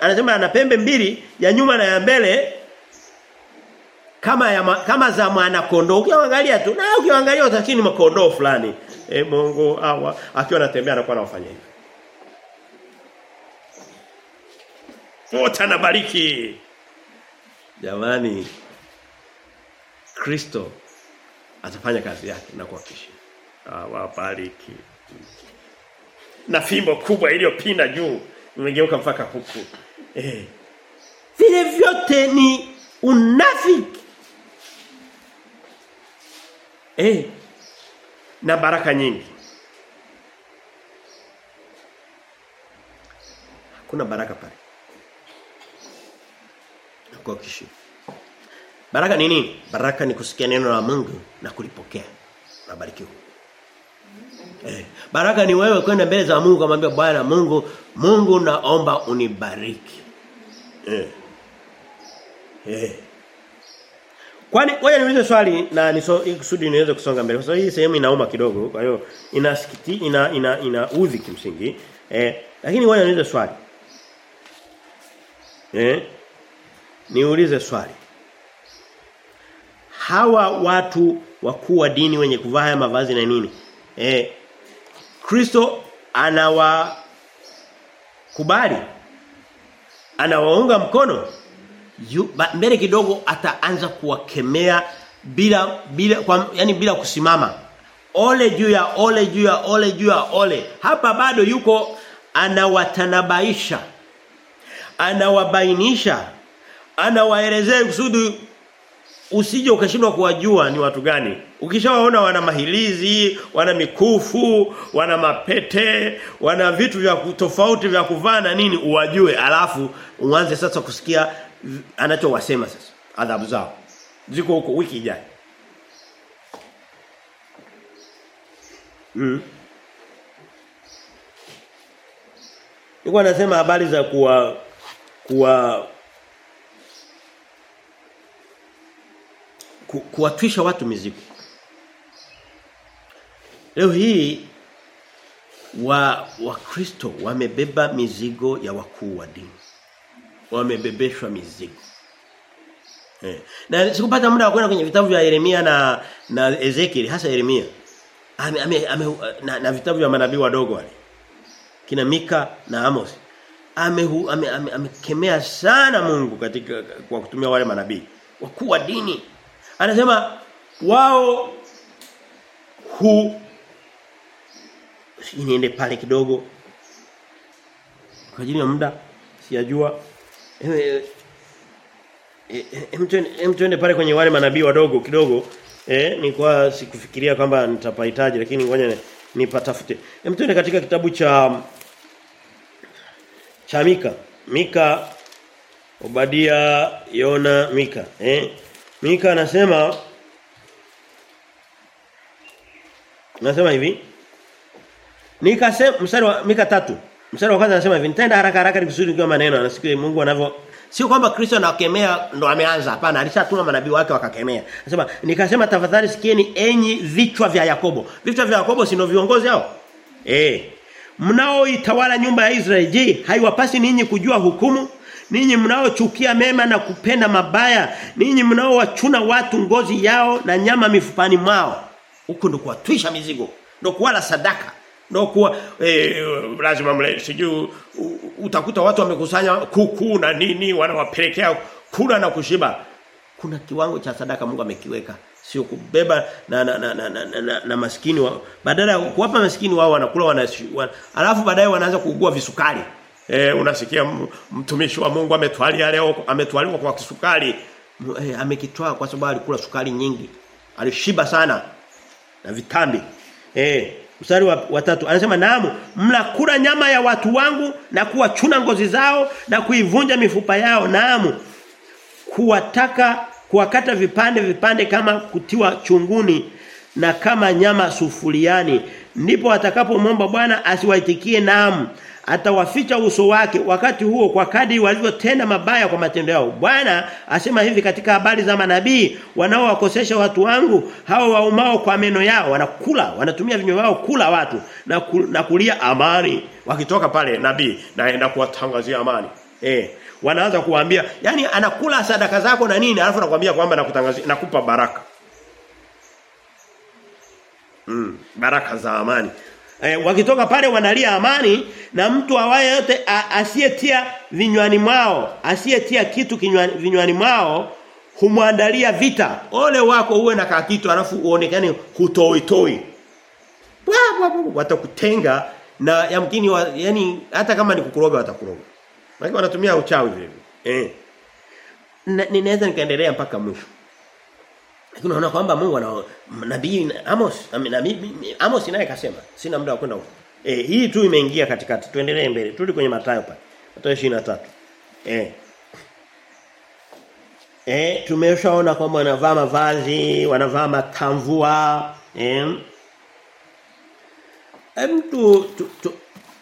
anasema ana pembe mbili ya nyuma na ya mbele. Kama ya ma, kama za mwana kondoo ukiangalia tu na ukiangalia utakini makondoo fulani. Eh Mungu hawa akiwa anatembea anakuwa anafanya Wote anabariki. Jamani Kristo atafanya kazi yake na kuhakikisha. Awabariki. Na fimbo kubwa iliyopinda juu imegeuka mpaka huku. Eh. Vile vyote ni unafiki. Eh. Na baraka nyingi. Kuna baraka pale kuhakikishia. Baraka ni nini? Baraka ni kusikia neno la Mungu na kulipokea. Unabarikiwa. Eh, baraka ni wewe kwenda mbele za Mungu kumwambia Bwana Mungu, Mungu naomba unibariki. Eh. Eh. Kwani ngoja niulize swali na niso kusudi niweze kusonga mbele. Kwa sababu hii sehemu inauma kidogo. Kwa hiyo inasikiti ina ina ina uzi kimsingi. Eh, lakini ngoja niulize swali. Eh? Niulize swali. Hawa watu wakuu wa dini wenye kuvaa haya mavazi na nini? Eh Kristo anawa kubali. Anawaunga mkono. Yu, ba, mbele kidogo ataanza kuwakemea bila bila kwa, yani bila kusimama. Ole juu ya ole juu ya ole juu ya ole. Hapa bado yuko anawatanabaisha. Anawabainisha anawaelezea kusudi usije ukashindwa kuwajua ni watu gani. Ukishawaona wana mahilizi, wana mikufu, wana mapete, wana vitu vya tofauti vya kuvaa na nini uwajue alafu uanze sasa kusikia anachowasema sasa adhabu zao. Ziko huko wiki ijayo. Mm. Yuko anasema habari za kuwa kuwa ku, kuwatwisha watu mizigo. Leo hii wa wakristo wamebeba mizigo ya wakuu wa dini. Wamebebeshwa mizigo. Eh. Na sikupata muda wa kwenda kwenye vitabu vya Yeremia na na Ezekiel hasa Yeremia. Ame, ame, ame na, na vitabu vya manabii wadogo wale. Kina Mika na Amos. Amekemea ame, ame, ame sana Mungu katika kwa kutumia wale manabii. Wakuu wa dini Anasema wao hu niende pale kidogo. Kwa ajili ya muda siyajua hem twende pale kwenye wale manabii wadogo kidogo. Eh nilikuwa sikufikiria kwamba nitapahitaji lakini ngoja nipatafute. Hem tuende katika kitabu cha cha Mika. Mika Obadia Yona Mika. Eh Mika anasema Anasema hivi Nikasema mstari wa Mika tatu Mstari wa kwanza anasema hivi nitaenda haraka haraka nikusudi kwa maneno anasikia Mungu anavyo Sio kwamba Kristo anakemea ndo ameanza hapana alishatuma manabii wake wakakemea. Anasema nikasema tafadhali sikieni enyi vichwa vya Yakobo. Vichwa vya Yakobo sio viongozi hao? Eh. Mnaoitawala nyumba ya Israeli je, haiwapasi ninyi kujua hukumu? Ninyi mnaochukia mema na kupenda mabaya, ninyi mnaowachuna watu ngozi yao na nyama mifupani mwao. Huko ndo kuwatwisha mizigo. ndo kuwala sadaka. ndo kuwa eh, lazima mle sijui utakuta watu wamekusanya kuku na nini wanawapelekea kula na kushiba. Kuna kiwango cha sadaka Mungu amekiweka. Sio kubeba na na na, na, na, na, na, na maskini wao badala ya kuwapa maskini wao wanakula wana, wana alafu baadaye wanaanza kuugua visukari. Eh unasikia mtumishi wa Mungu ametwalia leo ametwaliwa kwa kisukari. E, amekitwaa kwa sababu alikula sukari nyingi. Alishiba sana na vitambi. Eh mstari wa, wa tatu anasema naamu mla kula nyama ya watu wangu na kuwachuna ngozi zao na kuivunja mifupa yao naamu kuwataka kuwakata vipande vipande kama kutiwa chunguni na kama nyama sufuriani ndipo atakapomwomba Bwana asiwaitikie naam atawaficha uso wake wakati huo kwa kadi walivyotenda mabaya kwa matendo yao. Bwana asema hivi katika habari za manabii wanaowakosesha watu wangu hao waumao kwa meno yao wanakula wanatumia vinywa vyao kula watu na, na kulia amani. Wakitoka pale nabii naenda kuwatangazia amani. Eh wanaanza kuambia yani anakula sadaka zako na nini alafu anakuambia kwamba nakutangazia nakupa baraka. Mm, baraka za amani E, wakitoka pale wanalia amani na mtu awaye yote asiyetia vinywani mwao, asiyetia kitu vinywani mwao humwandalia vita. Ole wako uwe na kakitu alafu uonekane hutoitoi. Watakutenga na yamkini wa, yani hata kama ni kukuroga watakuroga. Maana wanatumia uchawi vile. Eh. Ninaweza nikaendelea mpaka mwisho. Lakini unaona kwamba Mungu ana nabii Amos nabii Amos naye kasema sina muda wa kwenda huko. Eh hii tu imeingia katikati. Tuendelee mbele. Turudi kwenye Mathayo pale. Mathayo 23. Eh. Eh tumeshaona kwamba wanavaa mavazi, wanavaa matamvua, eh. Mtu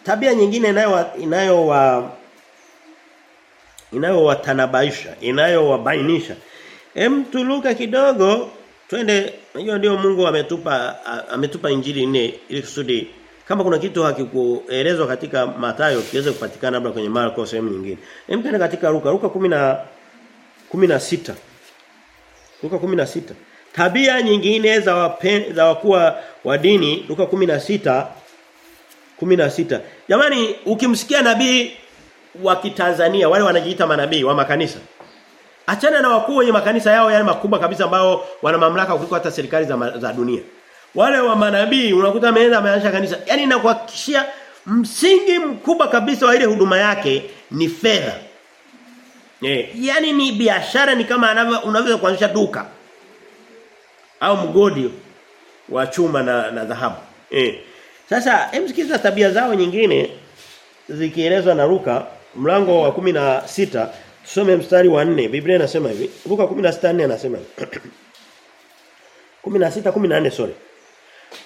tabia nyingine inayo inayo wa inayowatanabaisha, inayowabainisha Hem tuluka kidogo twende unajua ndio Mungu ametupa ametupa injili nne ili kusudi kama kuna kitu hakikuelezwa katika Mathayo kiweze kupatikana labda kwenye Marko sehemu nyingine. Hem twende katika Luka Luka 10 na 16. Luka 16. Tabia nyingine za wapen, za wakuwa wa dini Luka 16 16. Jamani ukimsikia nabii wa Kitanzania wale wanajiita manabii wa makanisa Achana na wakuu wenye makanisa yao yale makubwa kabisa ambao wana mamlaka kuliko hata serikali za, za dunia. Wale wa manabii unakuta ameenda ameanza kanisa. Yaani nakuhakikishia msingi mkubwa kabisa wa ile huduma yake ni fedha. Eh, yani ni biashara ni kama anavyo unaweza kuanzisha duka au mgodi wa chuma na na dhahabu. Eh. Sasa emsikiza tabia zao nyingine zikielezwa na Luka mlango wa kumi na sita Tusome mstari wa 4. Biblia inasema hivi. Luka 16:4 anasema hivi. 16 14 sorry.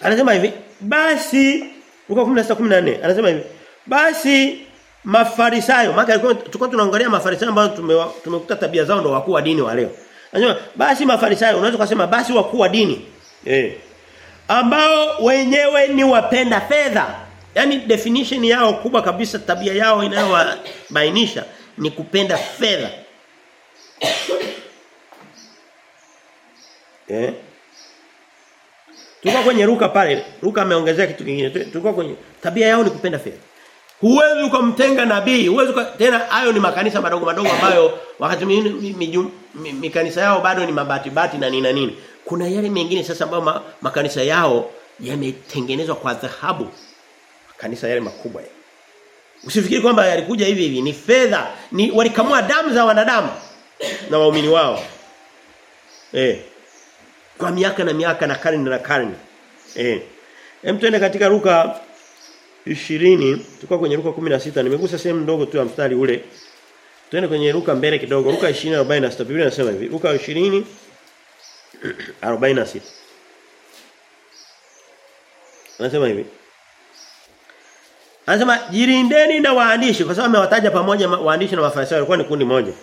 Anasema hivi, basi Luka 16:14 anasema hivi. Basi Mafarisayo, maana tulikuwa tunaangalia Mafarisayo ambao tumekuta tabia zao ndo wakuu wa dini wa leo. Anasema basi Mafarisayo, unaweza kusema basi wakuu wa dini. Eh. Ambao wenyewe ni wapenda fedha. Yaani definition yao kubwa kabisa tabia yao inayowabainisha ni kupenda fedha. eh? Tulikuwa kwenye ruka pale. ruka ameongezea kitu kingine. Tulikuwa kwenye tabia yao ni kupenda fedha. Huwezi ukamtenga nabii, huwezi tena hayo ni makanisa madogo madogo ambayo wakati mikanisa yao bado ni mabati bati na nini na nini. Kuna yale mengine sasa ambayo ma, makanisa yao yametengenezwa kwa dhahabu. Makanisa yale makubwa yale. Usifikiri kwamba yalikuja hivi hivi ni fedha, ni walikamua damu za wanadamu na waumini wao. Eh. Kwa miaka na miaka na karne na karne. Eh. Hem tuende katika Luka 20, tulikuwa kwenye Luka 16, nimegusa sehemu ndogo tu ya mstari ule. Tuende kwenye Luka mbele kidogo, Luka 20:46. Biblia inasema hivi, Luka 20 46. Anasema hivi. Anasema jirindeni na waandishi kwa sababu amewataja pamoja waandishi na wafarisayo walikuwa ni kundi moja.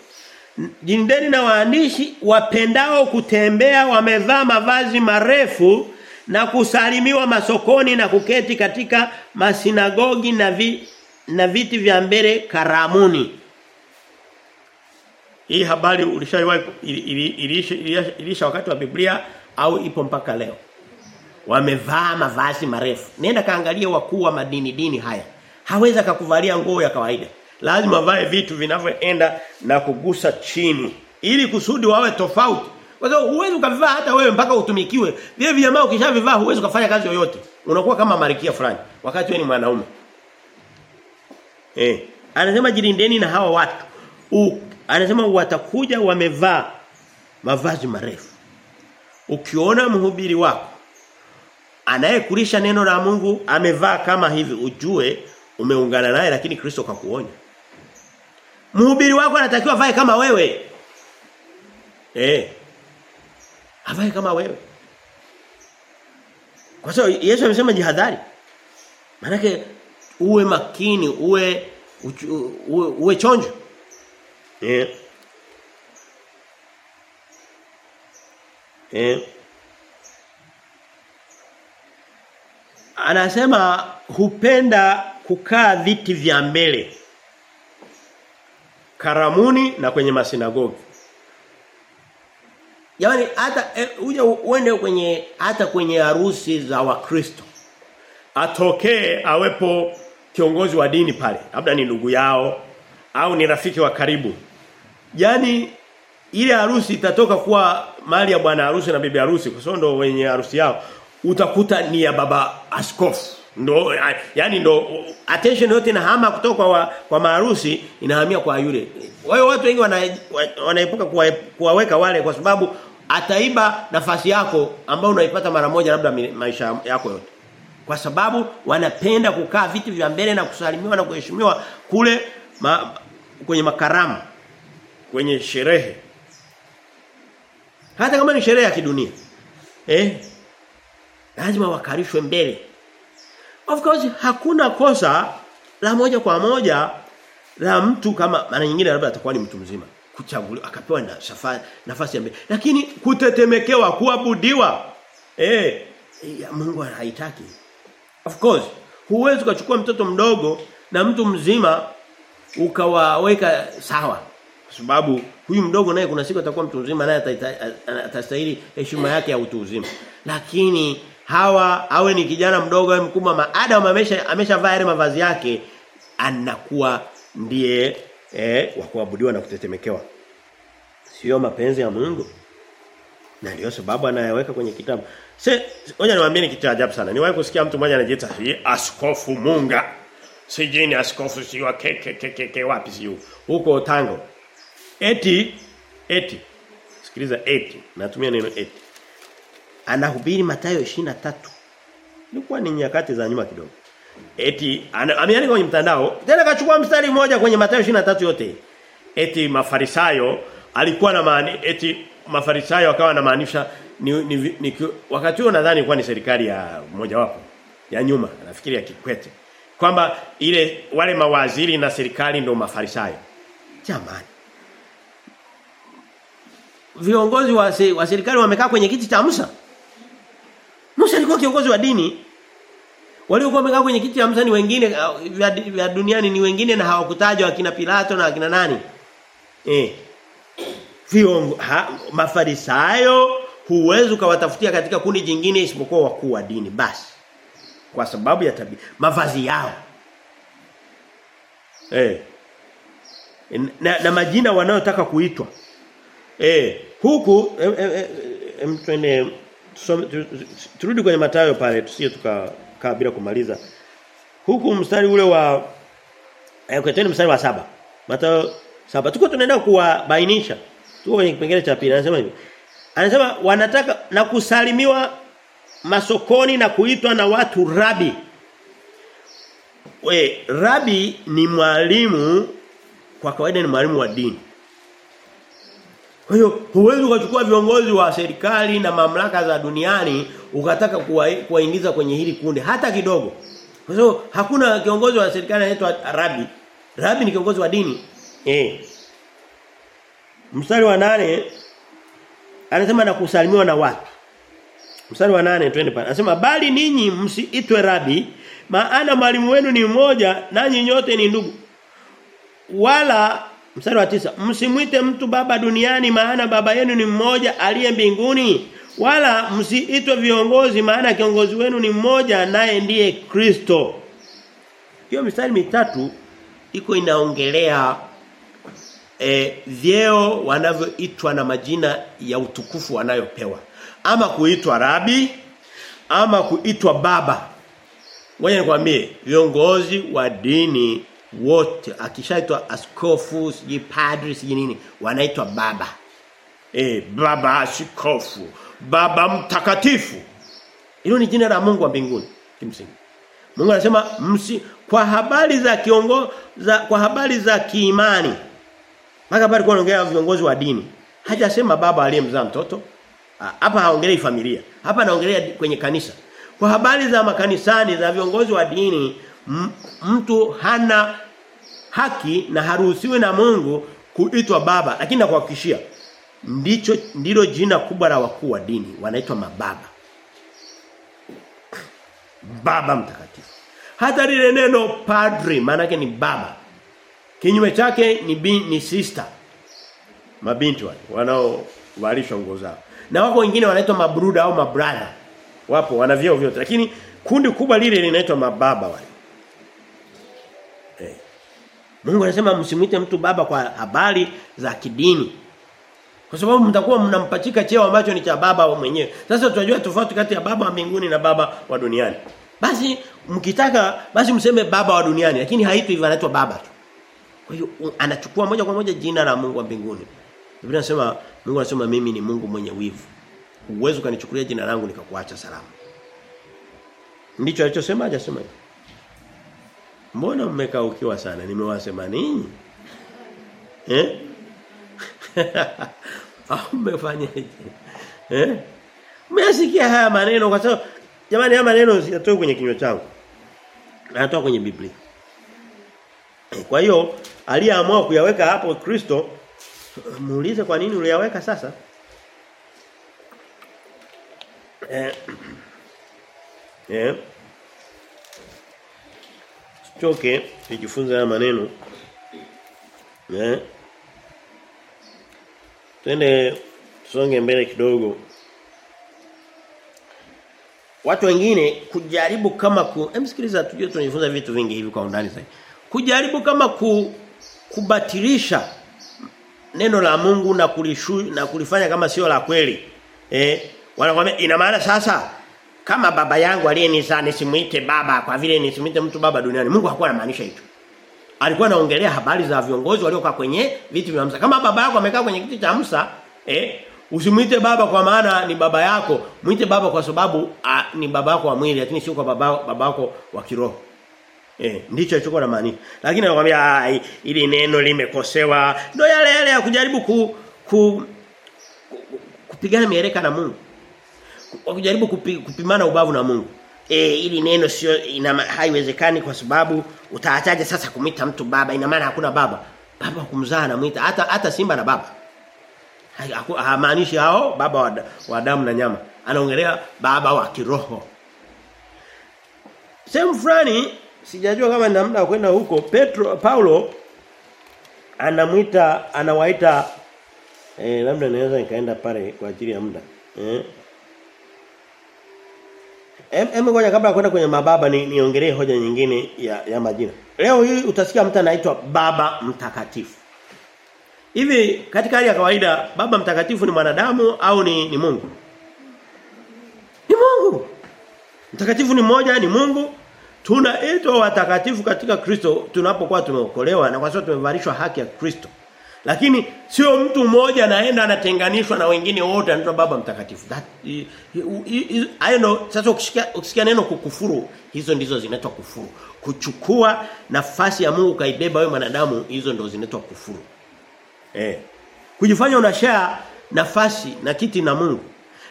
Jirindeni na waandishi wapendao kutembea wamevaa mavazi marefu na kusalimiwa masokoni na kuketi katika masinagogi na vi, na viti vya mbele karamuni. Hii habari ulishawahi ilisha wakati wa Biblia au ipo mpaka leo. Wamevaa mavazi marefu. Nenda kaangalia wakuu wa madini dini haya. Haweza kukuvalia nguo ya kawaida. Lazima vae vitu vinavyoenda na kugusa chini ili kusudi wawe tofauti. Kwa sababu huwezi ukavivaa hata wewe mpaka utumikiwe. Vile vile ukishavivaa huwezi kufanya kazi yoyote. Unakuwa kama marikia fulani wakati wewe ni mwanaume. Eh, anasema jilindeni na hawa watu. U, anasema watakuja wamevaa mavazi marefu. Ukiona mhubiri wako anayekulisha neno la Mungu amevaa kama hivi ujue umeungana naye lakini Kristo kakuonya. Mhubiri wako anatakiwa vae kama wewe. Eh. Avae kama wewe. Kwa sababu Yesu amesema jihadhari. Maana uwe makini, uwe uwe, uwe, uwe chonjo. Eh. Eh. Anasema hupenda kukaa viti vya mbele. Karamuni na kwenye masinagogi. Jamani hata uje uende kwenye hata kwenye harusi za Wakristo. Atokee awepo kiongozi wa dini pale. Labda ni ndugu yao au ni rafiki wa karibu. Yaani ile harusi itatoka kuwa mali ya bwana harusi na bibi harusi kwa sababu ndo wenye harusi yao. Utakuta ni ya baba askofu. Ndo yani ndo attention yote inahama kutoka kwa kwa maharusi inahamia kwa yule. Wao watu wengi wanaepuka wana kuwaweka wale kwa sababu ataiba nafasi yako ambayo unaipata mara moja labda maisha yako yote. Kwa sababu wanapenda kukaa viti vya mbele na kusalimiwa na kuheshimiwa kule ma, kwenye makaramu kwenye sherehe. Hata kama ni sherehe ya kidunia. Eh? Lazima wakarishwe mbele. Of course hakuna kosa la moja kwa moja la mtu kama mara nyingine labda atakuwa ni mtu mzima kuchaguliwa akapewa na safari nafasi ya mbele. Lakini kutetemekewa kuabudiwa eh ya Mungu anahitaki of course huwezi kuchukua mtoto mdogo na mtu mzima ukawaweka sawa. Kwa sababu huyu mdogo naye kuna siku atakuwa mtu mzima naye atastahili heshima yake ya utu uzima. Lakini hawa awe ni kijana mdogo au mkubwa maadamu amesha ameshavaa yale mavazi yake anakuwa ndiye eh wa kuabudiwa na kutetemekewa. Sio mapenzi ya Mungu. Na ndio sababu anayaweka kwenye kitabu. Se ngoja niwaambie ni kitu ajabu sana. Niwahi kusikia mtu mmoja anajiita askofu Munga. sijini askofu si wa keke ke wapi si Huko Tango. Eti eti sikiliza eti natumia neno eti anahubiri Mathayo 23. Ilikuwa ni nyakati za nyuma kidogo. Eti ameandika kwenye mtandao, tena kachukua mstari mmoja kwenye Mathayo 23 yote. Eti Mafarisayo alikuwa na maana eti Mafarisayo akawa anamaanisha ni, ni, ni, wakati huo nadhani ilikuwa ni serikali ya mmoja wapo ya nyuma, nafikiri ya Kikwete. Kwamba ile wale mawaziri na serikali ndio Mafarisayo. Jamani. Viongozi wa, wa serikali wamekaa kwenye kiti cha Musa. Musa alikuwa kiongozi wa dini. Waliokuwa wamekaa kwenye kiti cha Musa ni wengine vya, vya duniani ni wengine na hawakutajwa akina Pilato na akina nani? Eh. Viongo mafarisayo huwezi ukawatafutia katika kundi jingine isipokuwa wakuu wa dini basi. Kwa sababu ya tabia mavazi yao. Eh. Na, na majina wanayotaka kuitwa. Eh, huku em, em, em, twende turudi kwenye matayo pale tusije tukakaa bila kumaliza. Huku mstari ule wa eh mstari wa saba Matayo saba Tuko tunaenda kuwabainisha. Tuko kwenye kipengele cha pili anasema hivi. Anasema wanataka na kusalimiwa masokoni na kuitwa na watu rabi. We, rabi ni mwalimu kwa kawaida ni mwalimu wa dini. Kwa hiyo huwezi ukachukua viongozi wa serikali na mamlaka za duniani ukataka kuwaingiza kwenye hili kundi hata kidogo. Kwa hiyo hakuna kiongozi wa serikali anaitwa rabi. Rabi ni kiongozi wa dini. Eh. Mstari wa nane anasema na kusalimiwa na watu. Mstari wa nane twende pale. Anasema bali ninyi msiitwe rabi maana mwalimu wenu ni mmoja nanyi nyote ni ndugu. Wala mstari wa tisa msimwite mtu baba duniani maana baba yenu ni mmoja aliye mbinguni Wala msiitwe viongozi maana kiongozi wenu ni mmoja naye ndiye Kristo. Hiyo mistari mitatu iko inaongelea e, vyeo wanavyoitwa na majina ya utukufu wanayopewa. Ama kuitwa rabi ama kuitwa baba. Ngoja nikwambie viongozi wa dini wote akishaitwa askofu, siji padri, siji nini wanaitwa baba. Eh baba askofu, baba mtakatifu. Hilo ni jina la Mungu wa mbinguni kimsingi. Mungu anasema msi kwa habari za kiongo za kwa habari za kiimani. Mpaka habari kwa anaongea viongozi wa dini. Hajasema baba aliyemzaa mtoto. Hapa haongelei familia. Hapa anaongelea kwenye kanisa. Kwa habari za makanisani za viongozi wa dini mtu hana haki na haruhusiwi na Mungu kuitwa baba. Lakini nakuhakikishia ndicho ndilo jina kubwa la wakuu wa dini wanaitwa mababa. Baba mtakatifu. Hata lile neno padri maana ni baba. Kinyume chake ni bin, ni sister. Mabinti wale wanaovalishwa nguo zao. Na wako wengine wanaitwa mabruda au mabrada. Wapo wana vyeo vyote. Lakini kundi kubwa lile linaitwa mababa wale. Mungu anasema msimwite mtu baba kwa habari za kidini. Kwa sababu mtakuwa mnampachika cheo ambacho ni cha baba wa mwenyewe. Sasa tunajua tofauti kati ya baba wa mbinguni na baba wa duniani. Basi mkitaka basi mseme baba wa duniani lakini haitwi hivyo anaitwa baba tu. Kwa hiyo anachukua moja kwa moja jina la Mungu wa mbinguni. Biblia inasema Mungu anasema mimi ni Mungu mwenye wivu. Uwezo kanichukulia jina langu nikakuacha salama. Ndicho alichosema hajasema hivyo. Mbona mmekaukiwa sana? Nimewasema ninyi? Eh? Au mmefanyaje? Eh? Mmesikia haya maneno kwa sababu jamani haya maneno siyatoki kwenye kinywa changu. Natoka kwenye Biblia. Kwa hiyo aliyeamua kuyaweka hapo Kristo muulize kwa nini uliyaweka sasa? Eh. Eh. Choke tujifunze haya maneno. Eh. Twende tusonge mbele kidogo. Watu wengine kujaribu kama ku emsikiliza tujue tunajifunza vitu vingi hivi kwa undani zaidi. Kujaribu kama ku kubatilisha neno la Mungu na kulishu na kulifanya kama sio la kweli. Eh wanakuambia ina maana sasa kama baba yangu aliyenizaa nisimuite baba kwa vile nisimuite mtu baba duniani. Mungu hakuwa anamaanisha hicho. Alikuwa anaongelea habari za viongozi waliokaa kwenye viti vya Musa. Kama baba yako amekaa kwenye kiti cha Musa, eh usimuite baba kwa maana ni baba yako, muite baba kwa sababu a, ni baba yako wa mwili lakini sio kwa baba baba yako wa kiroho. Eh, ndicho alichokuwa anamaanisha. Lakini anakuambia ili neno limekosewa. Ndio yale yale ya kujaribu ku, ku, ku kupigana mieleka na Mungu. Kupi, kupimana ubavu na Mungu. Eh, ili neno sio haiwezekani kwa sababu utaachaje sasa kumita mtu baba? Ina maana hakuna baba. Baba kumzaa anamuita hata hata simba na baba. Hamaanishi hao baba wa, wa damu na nyama. Anaongelea baba wa kiroho. Sehemu fulani sijajua kama nina muda kwenda huko Petro Paulo anamuita anawaita eh labda naweza nikaenda pale kwa ajili ya muda eh Em em ngoja kabla kwenda kwenye mababa ni niongelee hoja nyingine ya ya majina. Leo hii utasikia mtu anaitwa baba mtakatifu. Hivi katika hali ya kawaida baba mtakatifu ni mwanadamu au ni ni Mungu? Ni Mungu. Mtakatifu ni mmoja ni Mungu. Tunaitwa watakatifu katika Kristo tunapokuwa tumeokolewa na kwa sababu tumevalishwa haki ya Kristo. Lakini sio mtu mmoja anaenda anatenganishwa na wengine wote anaitwa baba mtakatifu. Hayo ndo sasa ukisikia ukisikia neno kukufuru hizo ndizo zinaitwa kufuru. Kuchukua nafasi ya Mungu kaibeba wewe mwanadamu hizo ndo zinaitwa kufuru. Eh. Kujifanya unashare nafasi na kiti na Mungu.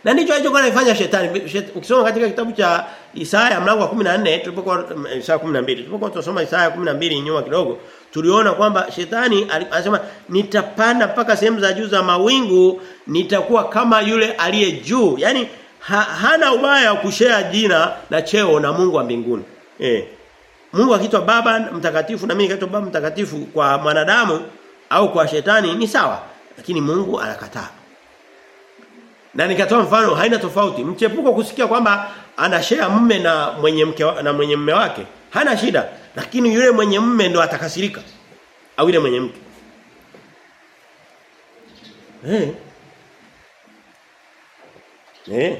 Na ndicho alichokuwa anafanya shetani. Shet, ukisoma katika kitabu cha Isaya mlango wa 14 tulipokuwa Isaya 12 tulipokuwa tunasoma Isaya 12 nyuma kidogo tuliona kwamba shetani anasema nitapanda mpaka sehemu za juu za mawingu nitakuwa kama yule aliye juu. yani ha, hana ubaya wa kushare jina na cheo na Mungu wa mbinguni. Eh. Mungu akiitwa baba mtakatifu na mimi baba mtakatifu kwa mwanadamu au kwa shetani ni sawa. Lakini Mungu anakataa. Na nikatoa mfano haina tofauti. Mchepuko kusikia kwamba ana share mume na mwenye mke wa, na mwenye mume wake. Hana shida. Lakini yule mwenye mume ndo atakasirika. Au yule mwenye mke. Eh. Eh.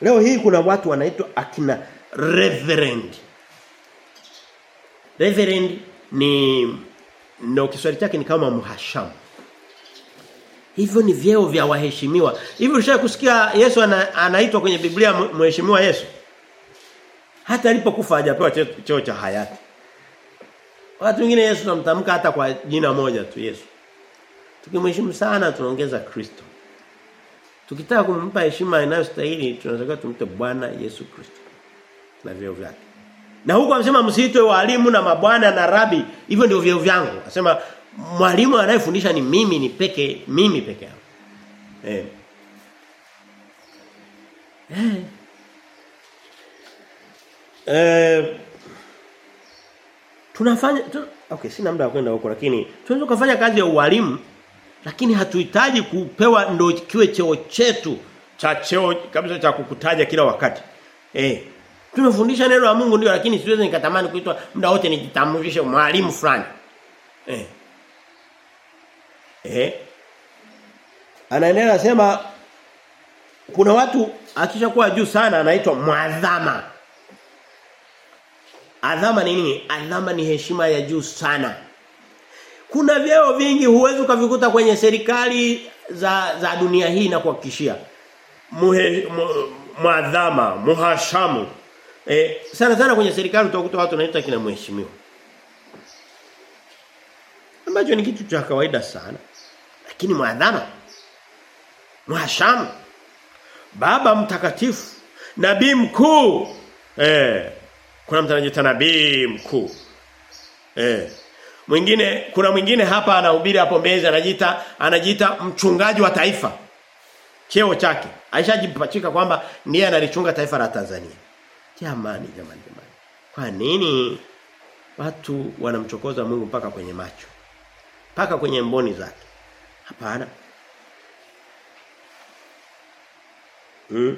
Leo hii kuna watu wanaitwa akina reverend. Reverend ni ndio Kiswahili chake ni kama mhashamu. Hivyo ni vyeo vya waheshimiwa. Hivi ulishawahi kusikia Yesu ana, anaitwa kwenye Biblia mheshimiwa Yesu? Hata alipokufa hajapewa cheo cha hayati. Watu wengine Yesu tunamtamka hata kwa jina moja tu Yesu. Tukimheshimu sana tunaongeza Kristo. Tukitaka kumpa heshima inayostahili tunataka tumte Bwana Yesu Kristo. Na vyeo vyake. Na huko amesema msiitwe walimu na mabwana na rabi. Hivyo ndio vyeo vyangu. Anasema mwalimu anayefundisha ni mimi ni peke mimi peke yangu. Eh. Eh. Eh tunafanya tu, okay sina muda wa kwenda huko lakini tunaweza kufanya kazi ya ualimu lakini hatuhitaji kupewa ndo kiwe cheo chetu cha cheo kabisa cha kukutaja kila wakati. Eh. Tunafundisha neno la Mungu ndio lakini siwezi nikatamani kuitwa muda wote nijitambulishe mwalimu fulani. Eh. Eh. Anaendelea anasema kuna watu akishakuwa juu sana anaitwa mwadhama. Adhama ni nini? Adhama ni heshima ya juu sana. Kuna vyeo vingi huwezi ukavikuta kwenye serikali za za dunia hii na kuhakikishia. Mwadhama, muhashamu. Eh, sana sana kwenye serikali utakuta watu wanaita kina mheshimiwa. Ambacho ni kitu cha kawaida sana. Lakini mwadhama muhashamu baba mtakatifu nabii mkuu eh kuna mtu anajiita nabii mkuu eh. Mwingine kuna mwingine hapa anahubiri hapo mbele anajiita anajiita mchungaji wa taifa. Cheo chake. Aishajipachika kwamba ndiye analichunga taifa la Tanzania. Jamani jamani jamani. Kwa nini watu wanamchokoza Mungu mpaka kwenye macho? Mpaka kwenye mboni zake hapana hmm.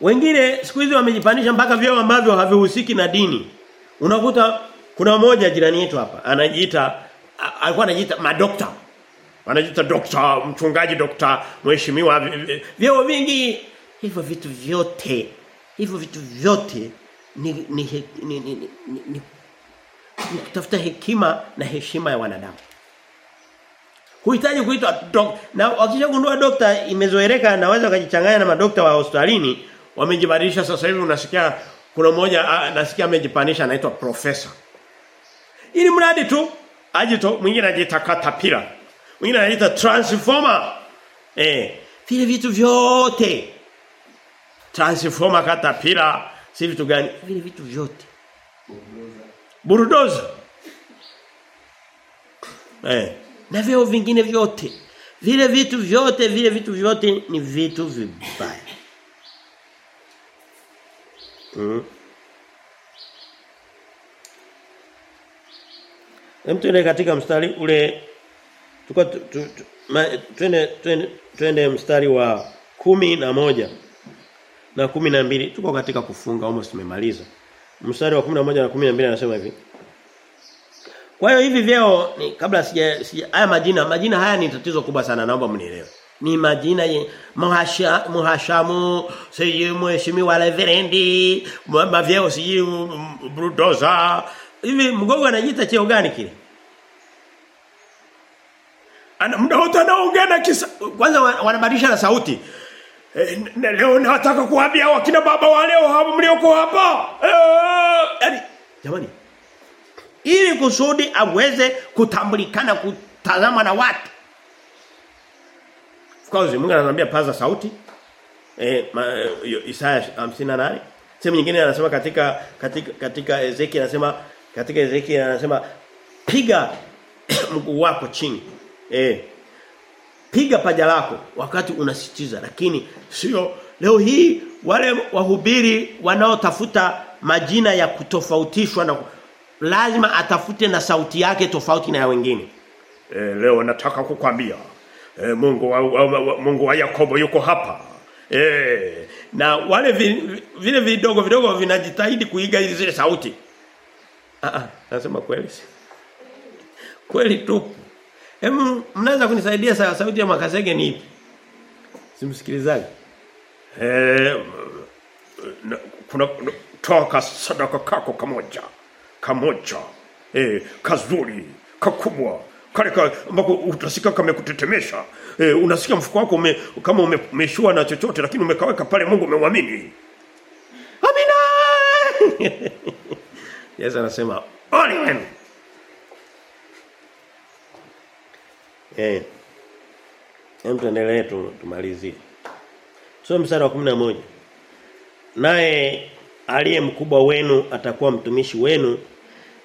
Wengine siku hizi wamejipandisha mpaka vyeo ambavyo havihusiki na dini. Unakuta kuna mmoja jirani yetu hapa anajiita alikuwa anajiita madokta. Anajiita dokta, mchungaji dokta, mheshimiwa vyeo vingi hivyo vitu vyote. Hivyo vitu vyote ni ni ni, ni, ni, ni, ni, kutafuta hekima na heshima ya wanadamu. Huhitaji kuitwa na wakishagundua dokta imezoeleka na waweza kujichanganya na madokta wa hospitalini wamejibadilisha sasa hivi unasikia kuna mmoja nasikia amejipanisha anaitwa profesa. Ili mradi tu ajito mwingine anajitakata pira. Mwingine anaita transformer. Eh, vile vitu vyote. Transformer katapira si vitu gani? Vile vitu vyote. Bulldozer. Eh, na vyo vingine vyote. Vile vitu vyote, vile vitu vyote ni vitu vibaya. Mm. Hem katika mstari ule tuko twende twende mstari wa kumi na moja na kumi na mbili tuko katika kufunga almost tumemaliza. Mstari wa 11 na 12 anasema hivi. Kwa hiyo hivi vyeo ni kabla sija, sija haya majina majina haya ni tatizo kubwa sana naomba mnielewe. Ni majina ye muhasha, muhashamu, siji mheshimiwa reverendi, mavyeo siji brudoza Hivi mgogo anajiita cheo gani kile? Ana wote anaongea na kisa kwanza wanabadilisha na sauti. E, leo nataka kuambia wakina baba wa leo hapo mlioko hapa. E, yani jamani ili kusudi aweze kutambulikana kutazama na watu. Course Mungu ananiambia paza sauti. Eh Isaya 58. Sehemu nyingine anasema katika katika katika Ezekiel anasema katika Ezekiel anasema piga mguu wako chini. Eh piga paja lako wakati unasitiza lakini sio leo hii wale wahubiri wanaotafuta majina ya kutofautishwa na lazima atafute na sauti yake tofauti na ya wengine. e, leo nataka kukwambia e, Mungu wa, wa, wa, Mungu wa Yakobo yuko hapa. E, na wale vi, vile vidogo vidogo vinajitahidi kuiga zile sauti. Ah ah, nasema kweli. Kweli tu. Hem mnaweza kunisaidia sa, sauti ya makasege ni ipi? Simsikilizaje? Eh kuna toka sadaka kako kamoja. Kamoja. Eh kazuri, kakubwa. Kale ka ambako utasikia kama kutetemesha. Eh unasikia mfuko wako ume, kama umeshua na chochote lakini umekaweka pale Mungu umemwamini. Amina. Yesu anasema ole wenu. Eh. Hem tuendelee tu, tumalizie. Tusome mstari wa 11. Naye aliye mkubwa wenu atakuwa mtumishi wenu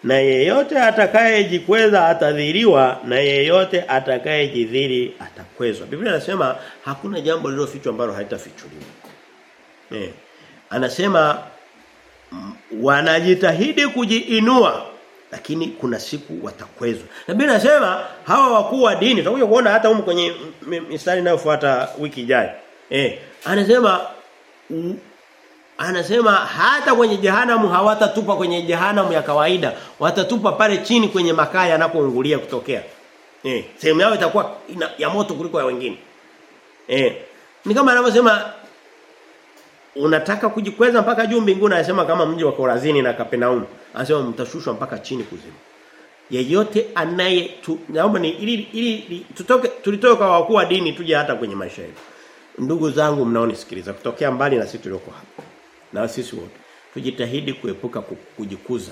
na yeyote atakayejikweza atadhiriwa na yeyote atakayejidhiri atakwezwa. Biblia inasema hakuna jambo lililofichwa ambalo halitafichuliwa. Eh. Anasema wanajitahidi kujiinua lakini kuna siku watakwezwa. Na Biblia inasema hawa wakuu wa dini tutakuja kuona hata huko kwenye mistari inayofuata wiki ijayo. Eh, anasema mm, anasema hata kwenye jehanamu hawatatupa kwenye jehanamu ya kawaida, watatupa pale chini kwenye makaa yanapoungulia kutokea. Eh, sehemu yao itakuwa ya moto kuliko ya wengine. Eh, ni kama anavyosema unataka kujikweza mpaka juu mbinguni anasema kama mji wa Korazini na Kapenaumu anasema mtashushwa mpaka chini kuzimu yeyote anaye tu, naomba ni ili ili tutoke tulitoka kwa wakuu wa dini tuje hata kwenye maisha yetu. Ndugu zangu mnaonisikiliza kutokea mbali na sisi tulioko hapa na sisi wote tujitahidi kuepuka kujikuza.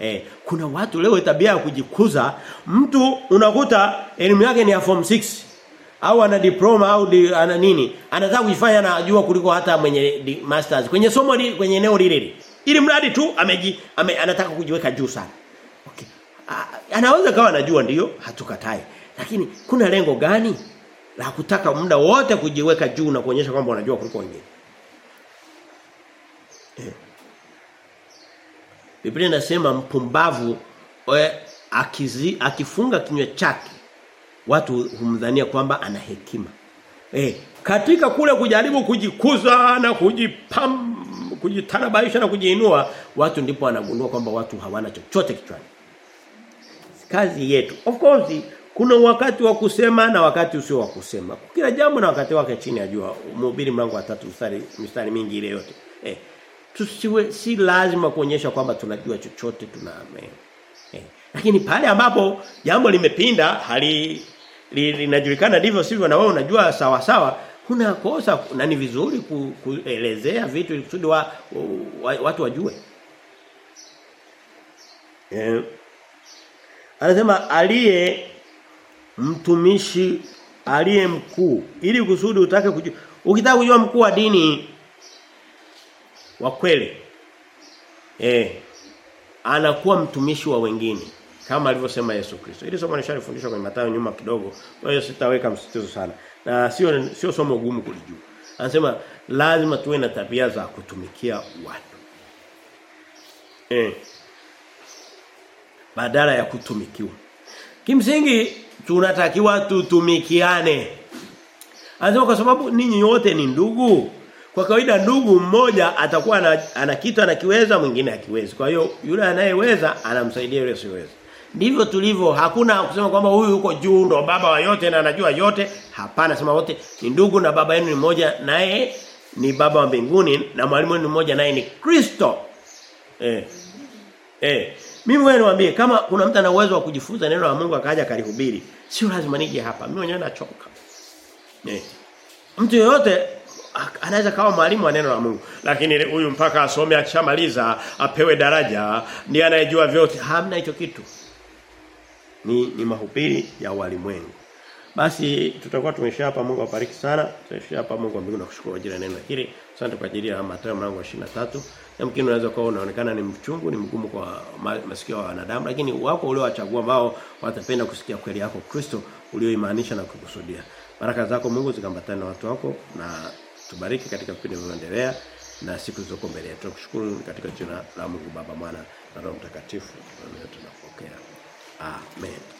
Eh kuna watu leo tabia ya kujikuza. Mtu unakuta elimu yake ni ya form 6 au ana diploma au di, ana nini anataka kujifanya anajua kuliko hata mwenye di, masters. Kwenye somo li, kwenye eneo lile ili mradi tu ameji ame, anataka kujiweka juu sana. Okay. Anaweza kawa anajua ndiyo hatukatai. Lakini kuna lengo gani la kutaka muda wote kujiweka juu na kuonyesha kwamba unajua kuliko wengine? Eh. Biblia inasema mpumbavu we, akizi, akifunga kinywa chake watu humdhania kwamba ana hekima. Eh, katika kule kujaribu kujikuza na kujipam kujitanabaisha na kujiinua watu ndipo wanagundua kwamba watu hawana chochote kichwani. Kazi yetu. Of course kuna wakati wa kusema na wakati usio wa kusema. Kila jambo na wakati wake chini ya jua. Mhubiri mlango wa 3 mstari mstari mingi ile yote. Eh, tusiwe si lazima kuonyesha kwamba tunajua chochote tuna eh. Lakini pale ambapo jambo limepinda hali linajulikana ndivyo sivyo na wewe unajua sawa sawa kuna kosa na ni vizuri ku, kuelezea vitu ili kusudi wa, wa, watu wajue. Eh. Anasema aliye mtumishi aliye mkuu ili kusudi utake kujua ukitaka kujua mkuu wa dini wa kweli eh anakuwa mtumishi wa wengine kama alivyosema Yesu Kristo. Ili somo nishalifundishwa kwenye Mathayo nyuma kidogo. Kwa hiyo sitaweka msitizo sana. Na sio sio somo gumu kulijua. Anasema lazima tuwe na tabia za kutumikia watu. Eh. Badala ya kutumikiwa. Kimsingi tunatakiwa tutumikiane. Anasema kwa sababu ninyi wote ni ndugu. Kwa kawaida ndugu mmoja atakuwa ana, ana kitu anakiweza mwingine akiwezi. Kwa hiyo yule anayeweza anamsaidia yule asiweza. Ndivyo tulivyo hakuna kusema kwamba huyu yuko juu ndo baba wa yote na anajua yote. Hapana sema wote ni ndugu na baba yenu ni mmoja naye ni baba wa mbinguni na mwalimu ni mmoja naye ni Kristo. Eh. Eh. Mimi wewe niwaambie kama kuna mtu ana uwezo wa kujifunza neno la Mungu akaja akalihubiri sio lazima nije hapa. Mimi mwenyewe nachoka. Eh. Mtu yeyote anaweza kawa mwalimu wa neno la Mungu lakini huyu mpaka asome akishamaliza apewe daraja ndiye anayejua vyote hamna hicho kitu ni ni mahubiri ya walimwengu. Basi tutakuwa tumesha hapa Mungu awabariki sana. Tumesha hapa Mungu wa nakushukuru kwa ajili ya neno hili. Asante kwa ajili ya Mathayo mlango wa 23 yamkini unaweza kuwa unaonekana ni mchungu ni mgumu kwa masikio ya wanadamu lakini wako ule wachagua ambao watapenda kusikia kweli yako Kristo ulioimaanisha na kukusudia. Baraka zako Mungu zikambatane na watu wako na tubariki katika vipindi vinavyoendelea na siku zilizoko mbele yetu. Tunakushukuru katika jina la Mungu Baba, Mwana na Roho Mtakatifu. Tunapokea. Amen.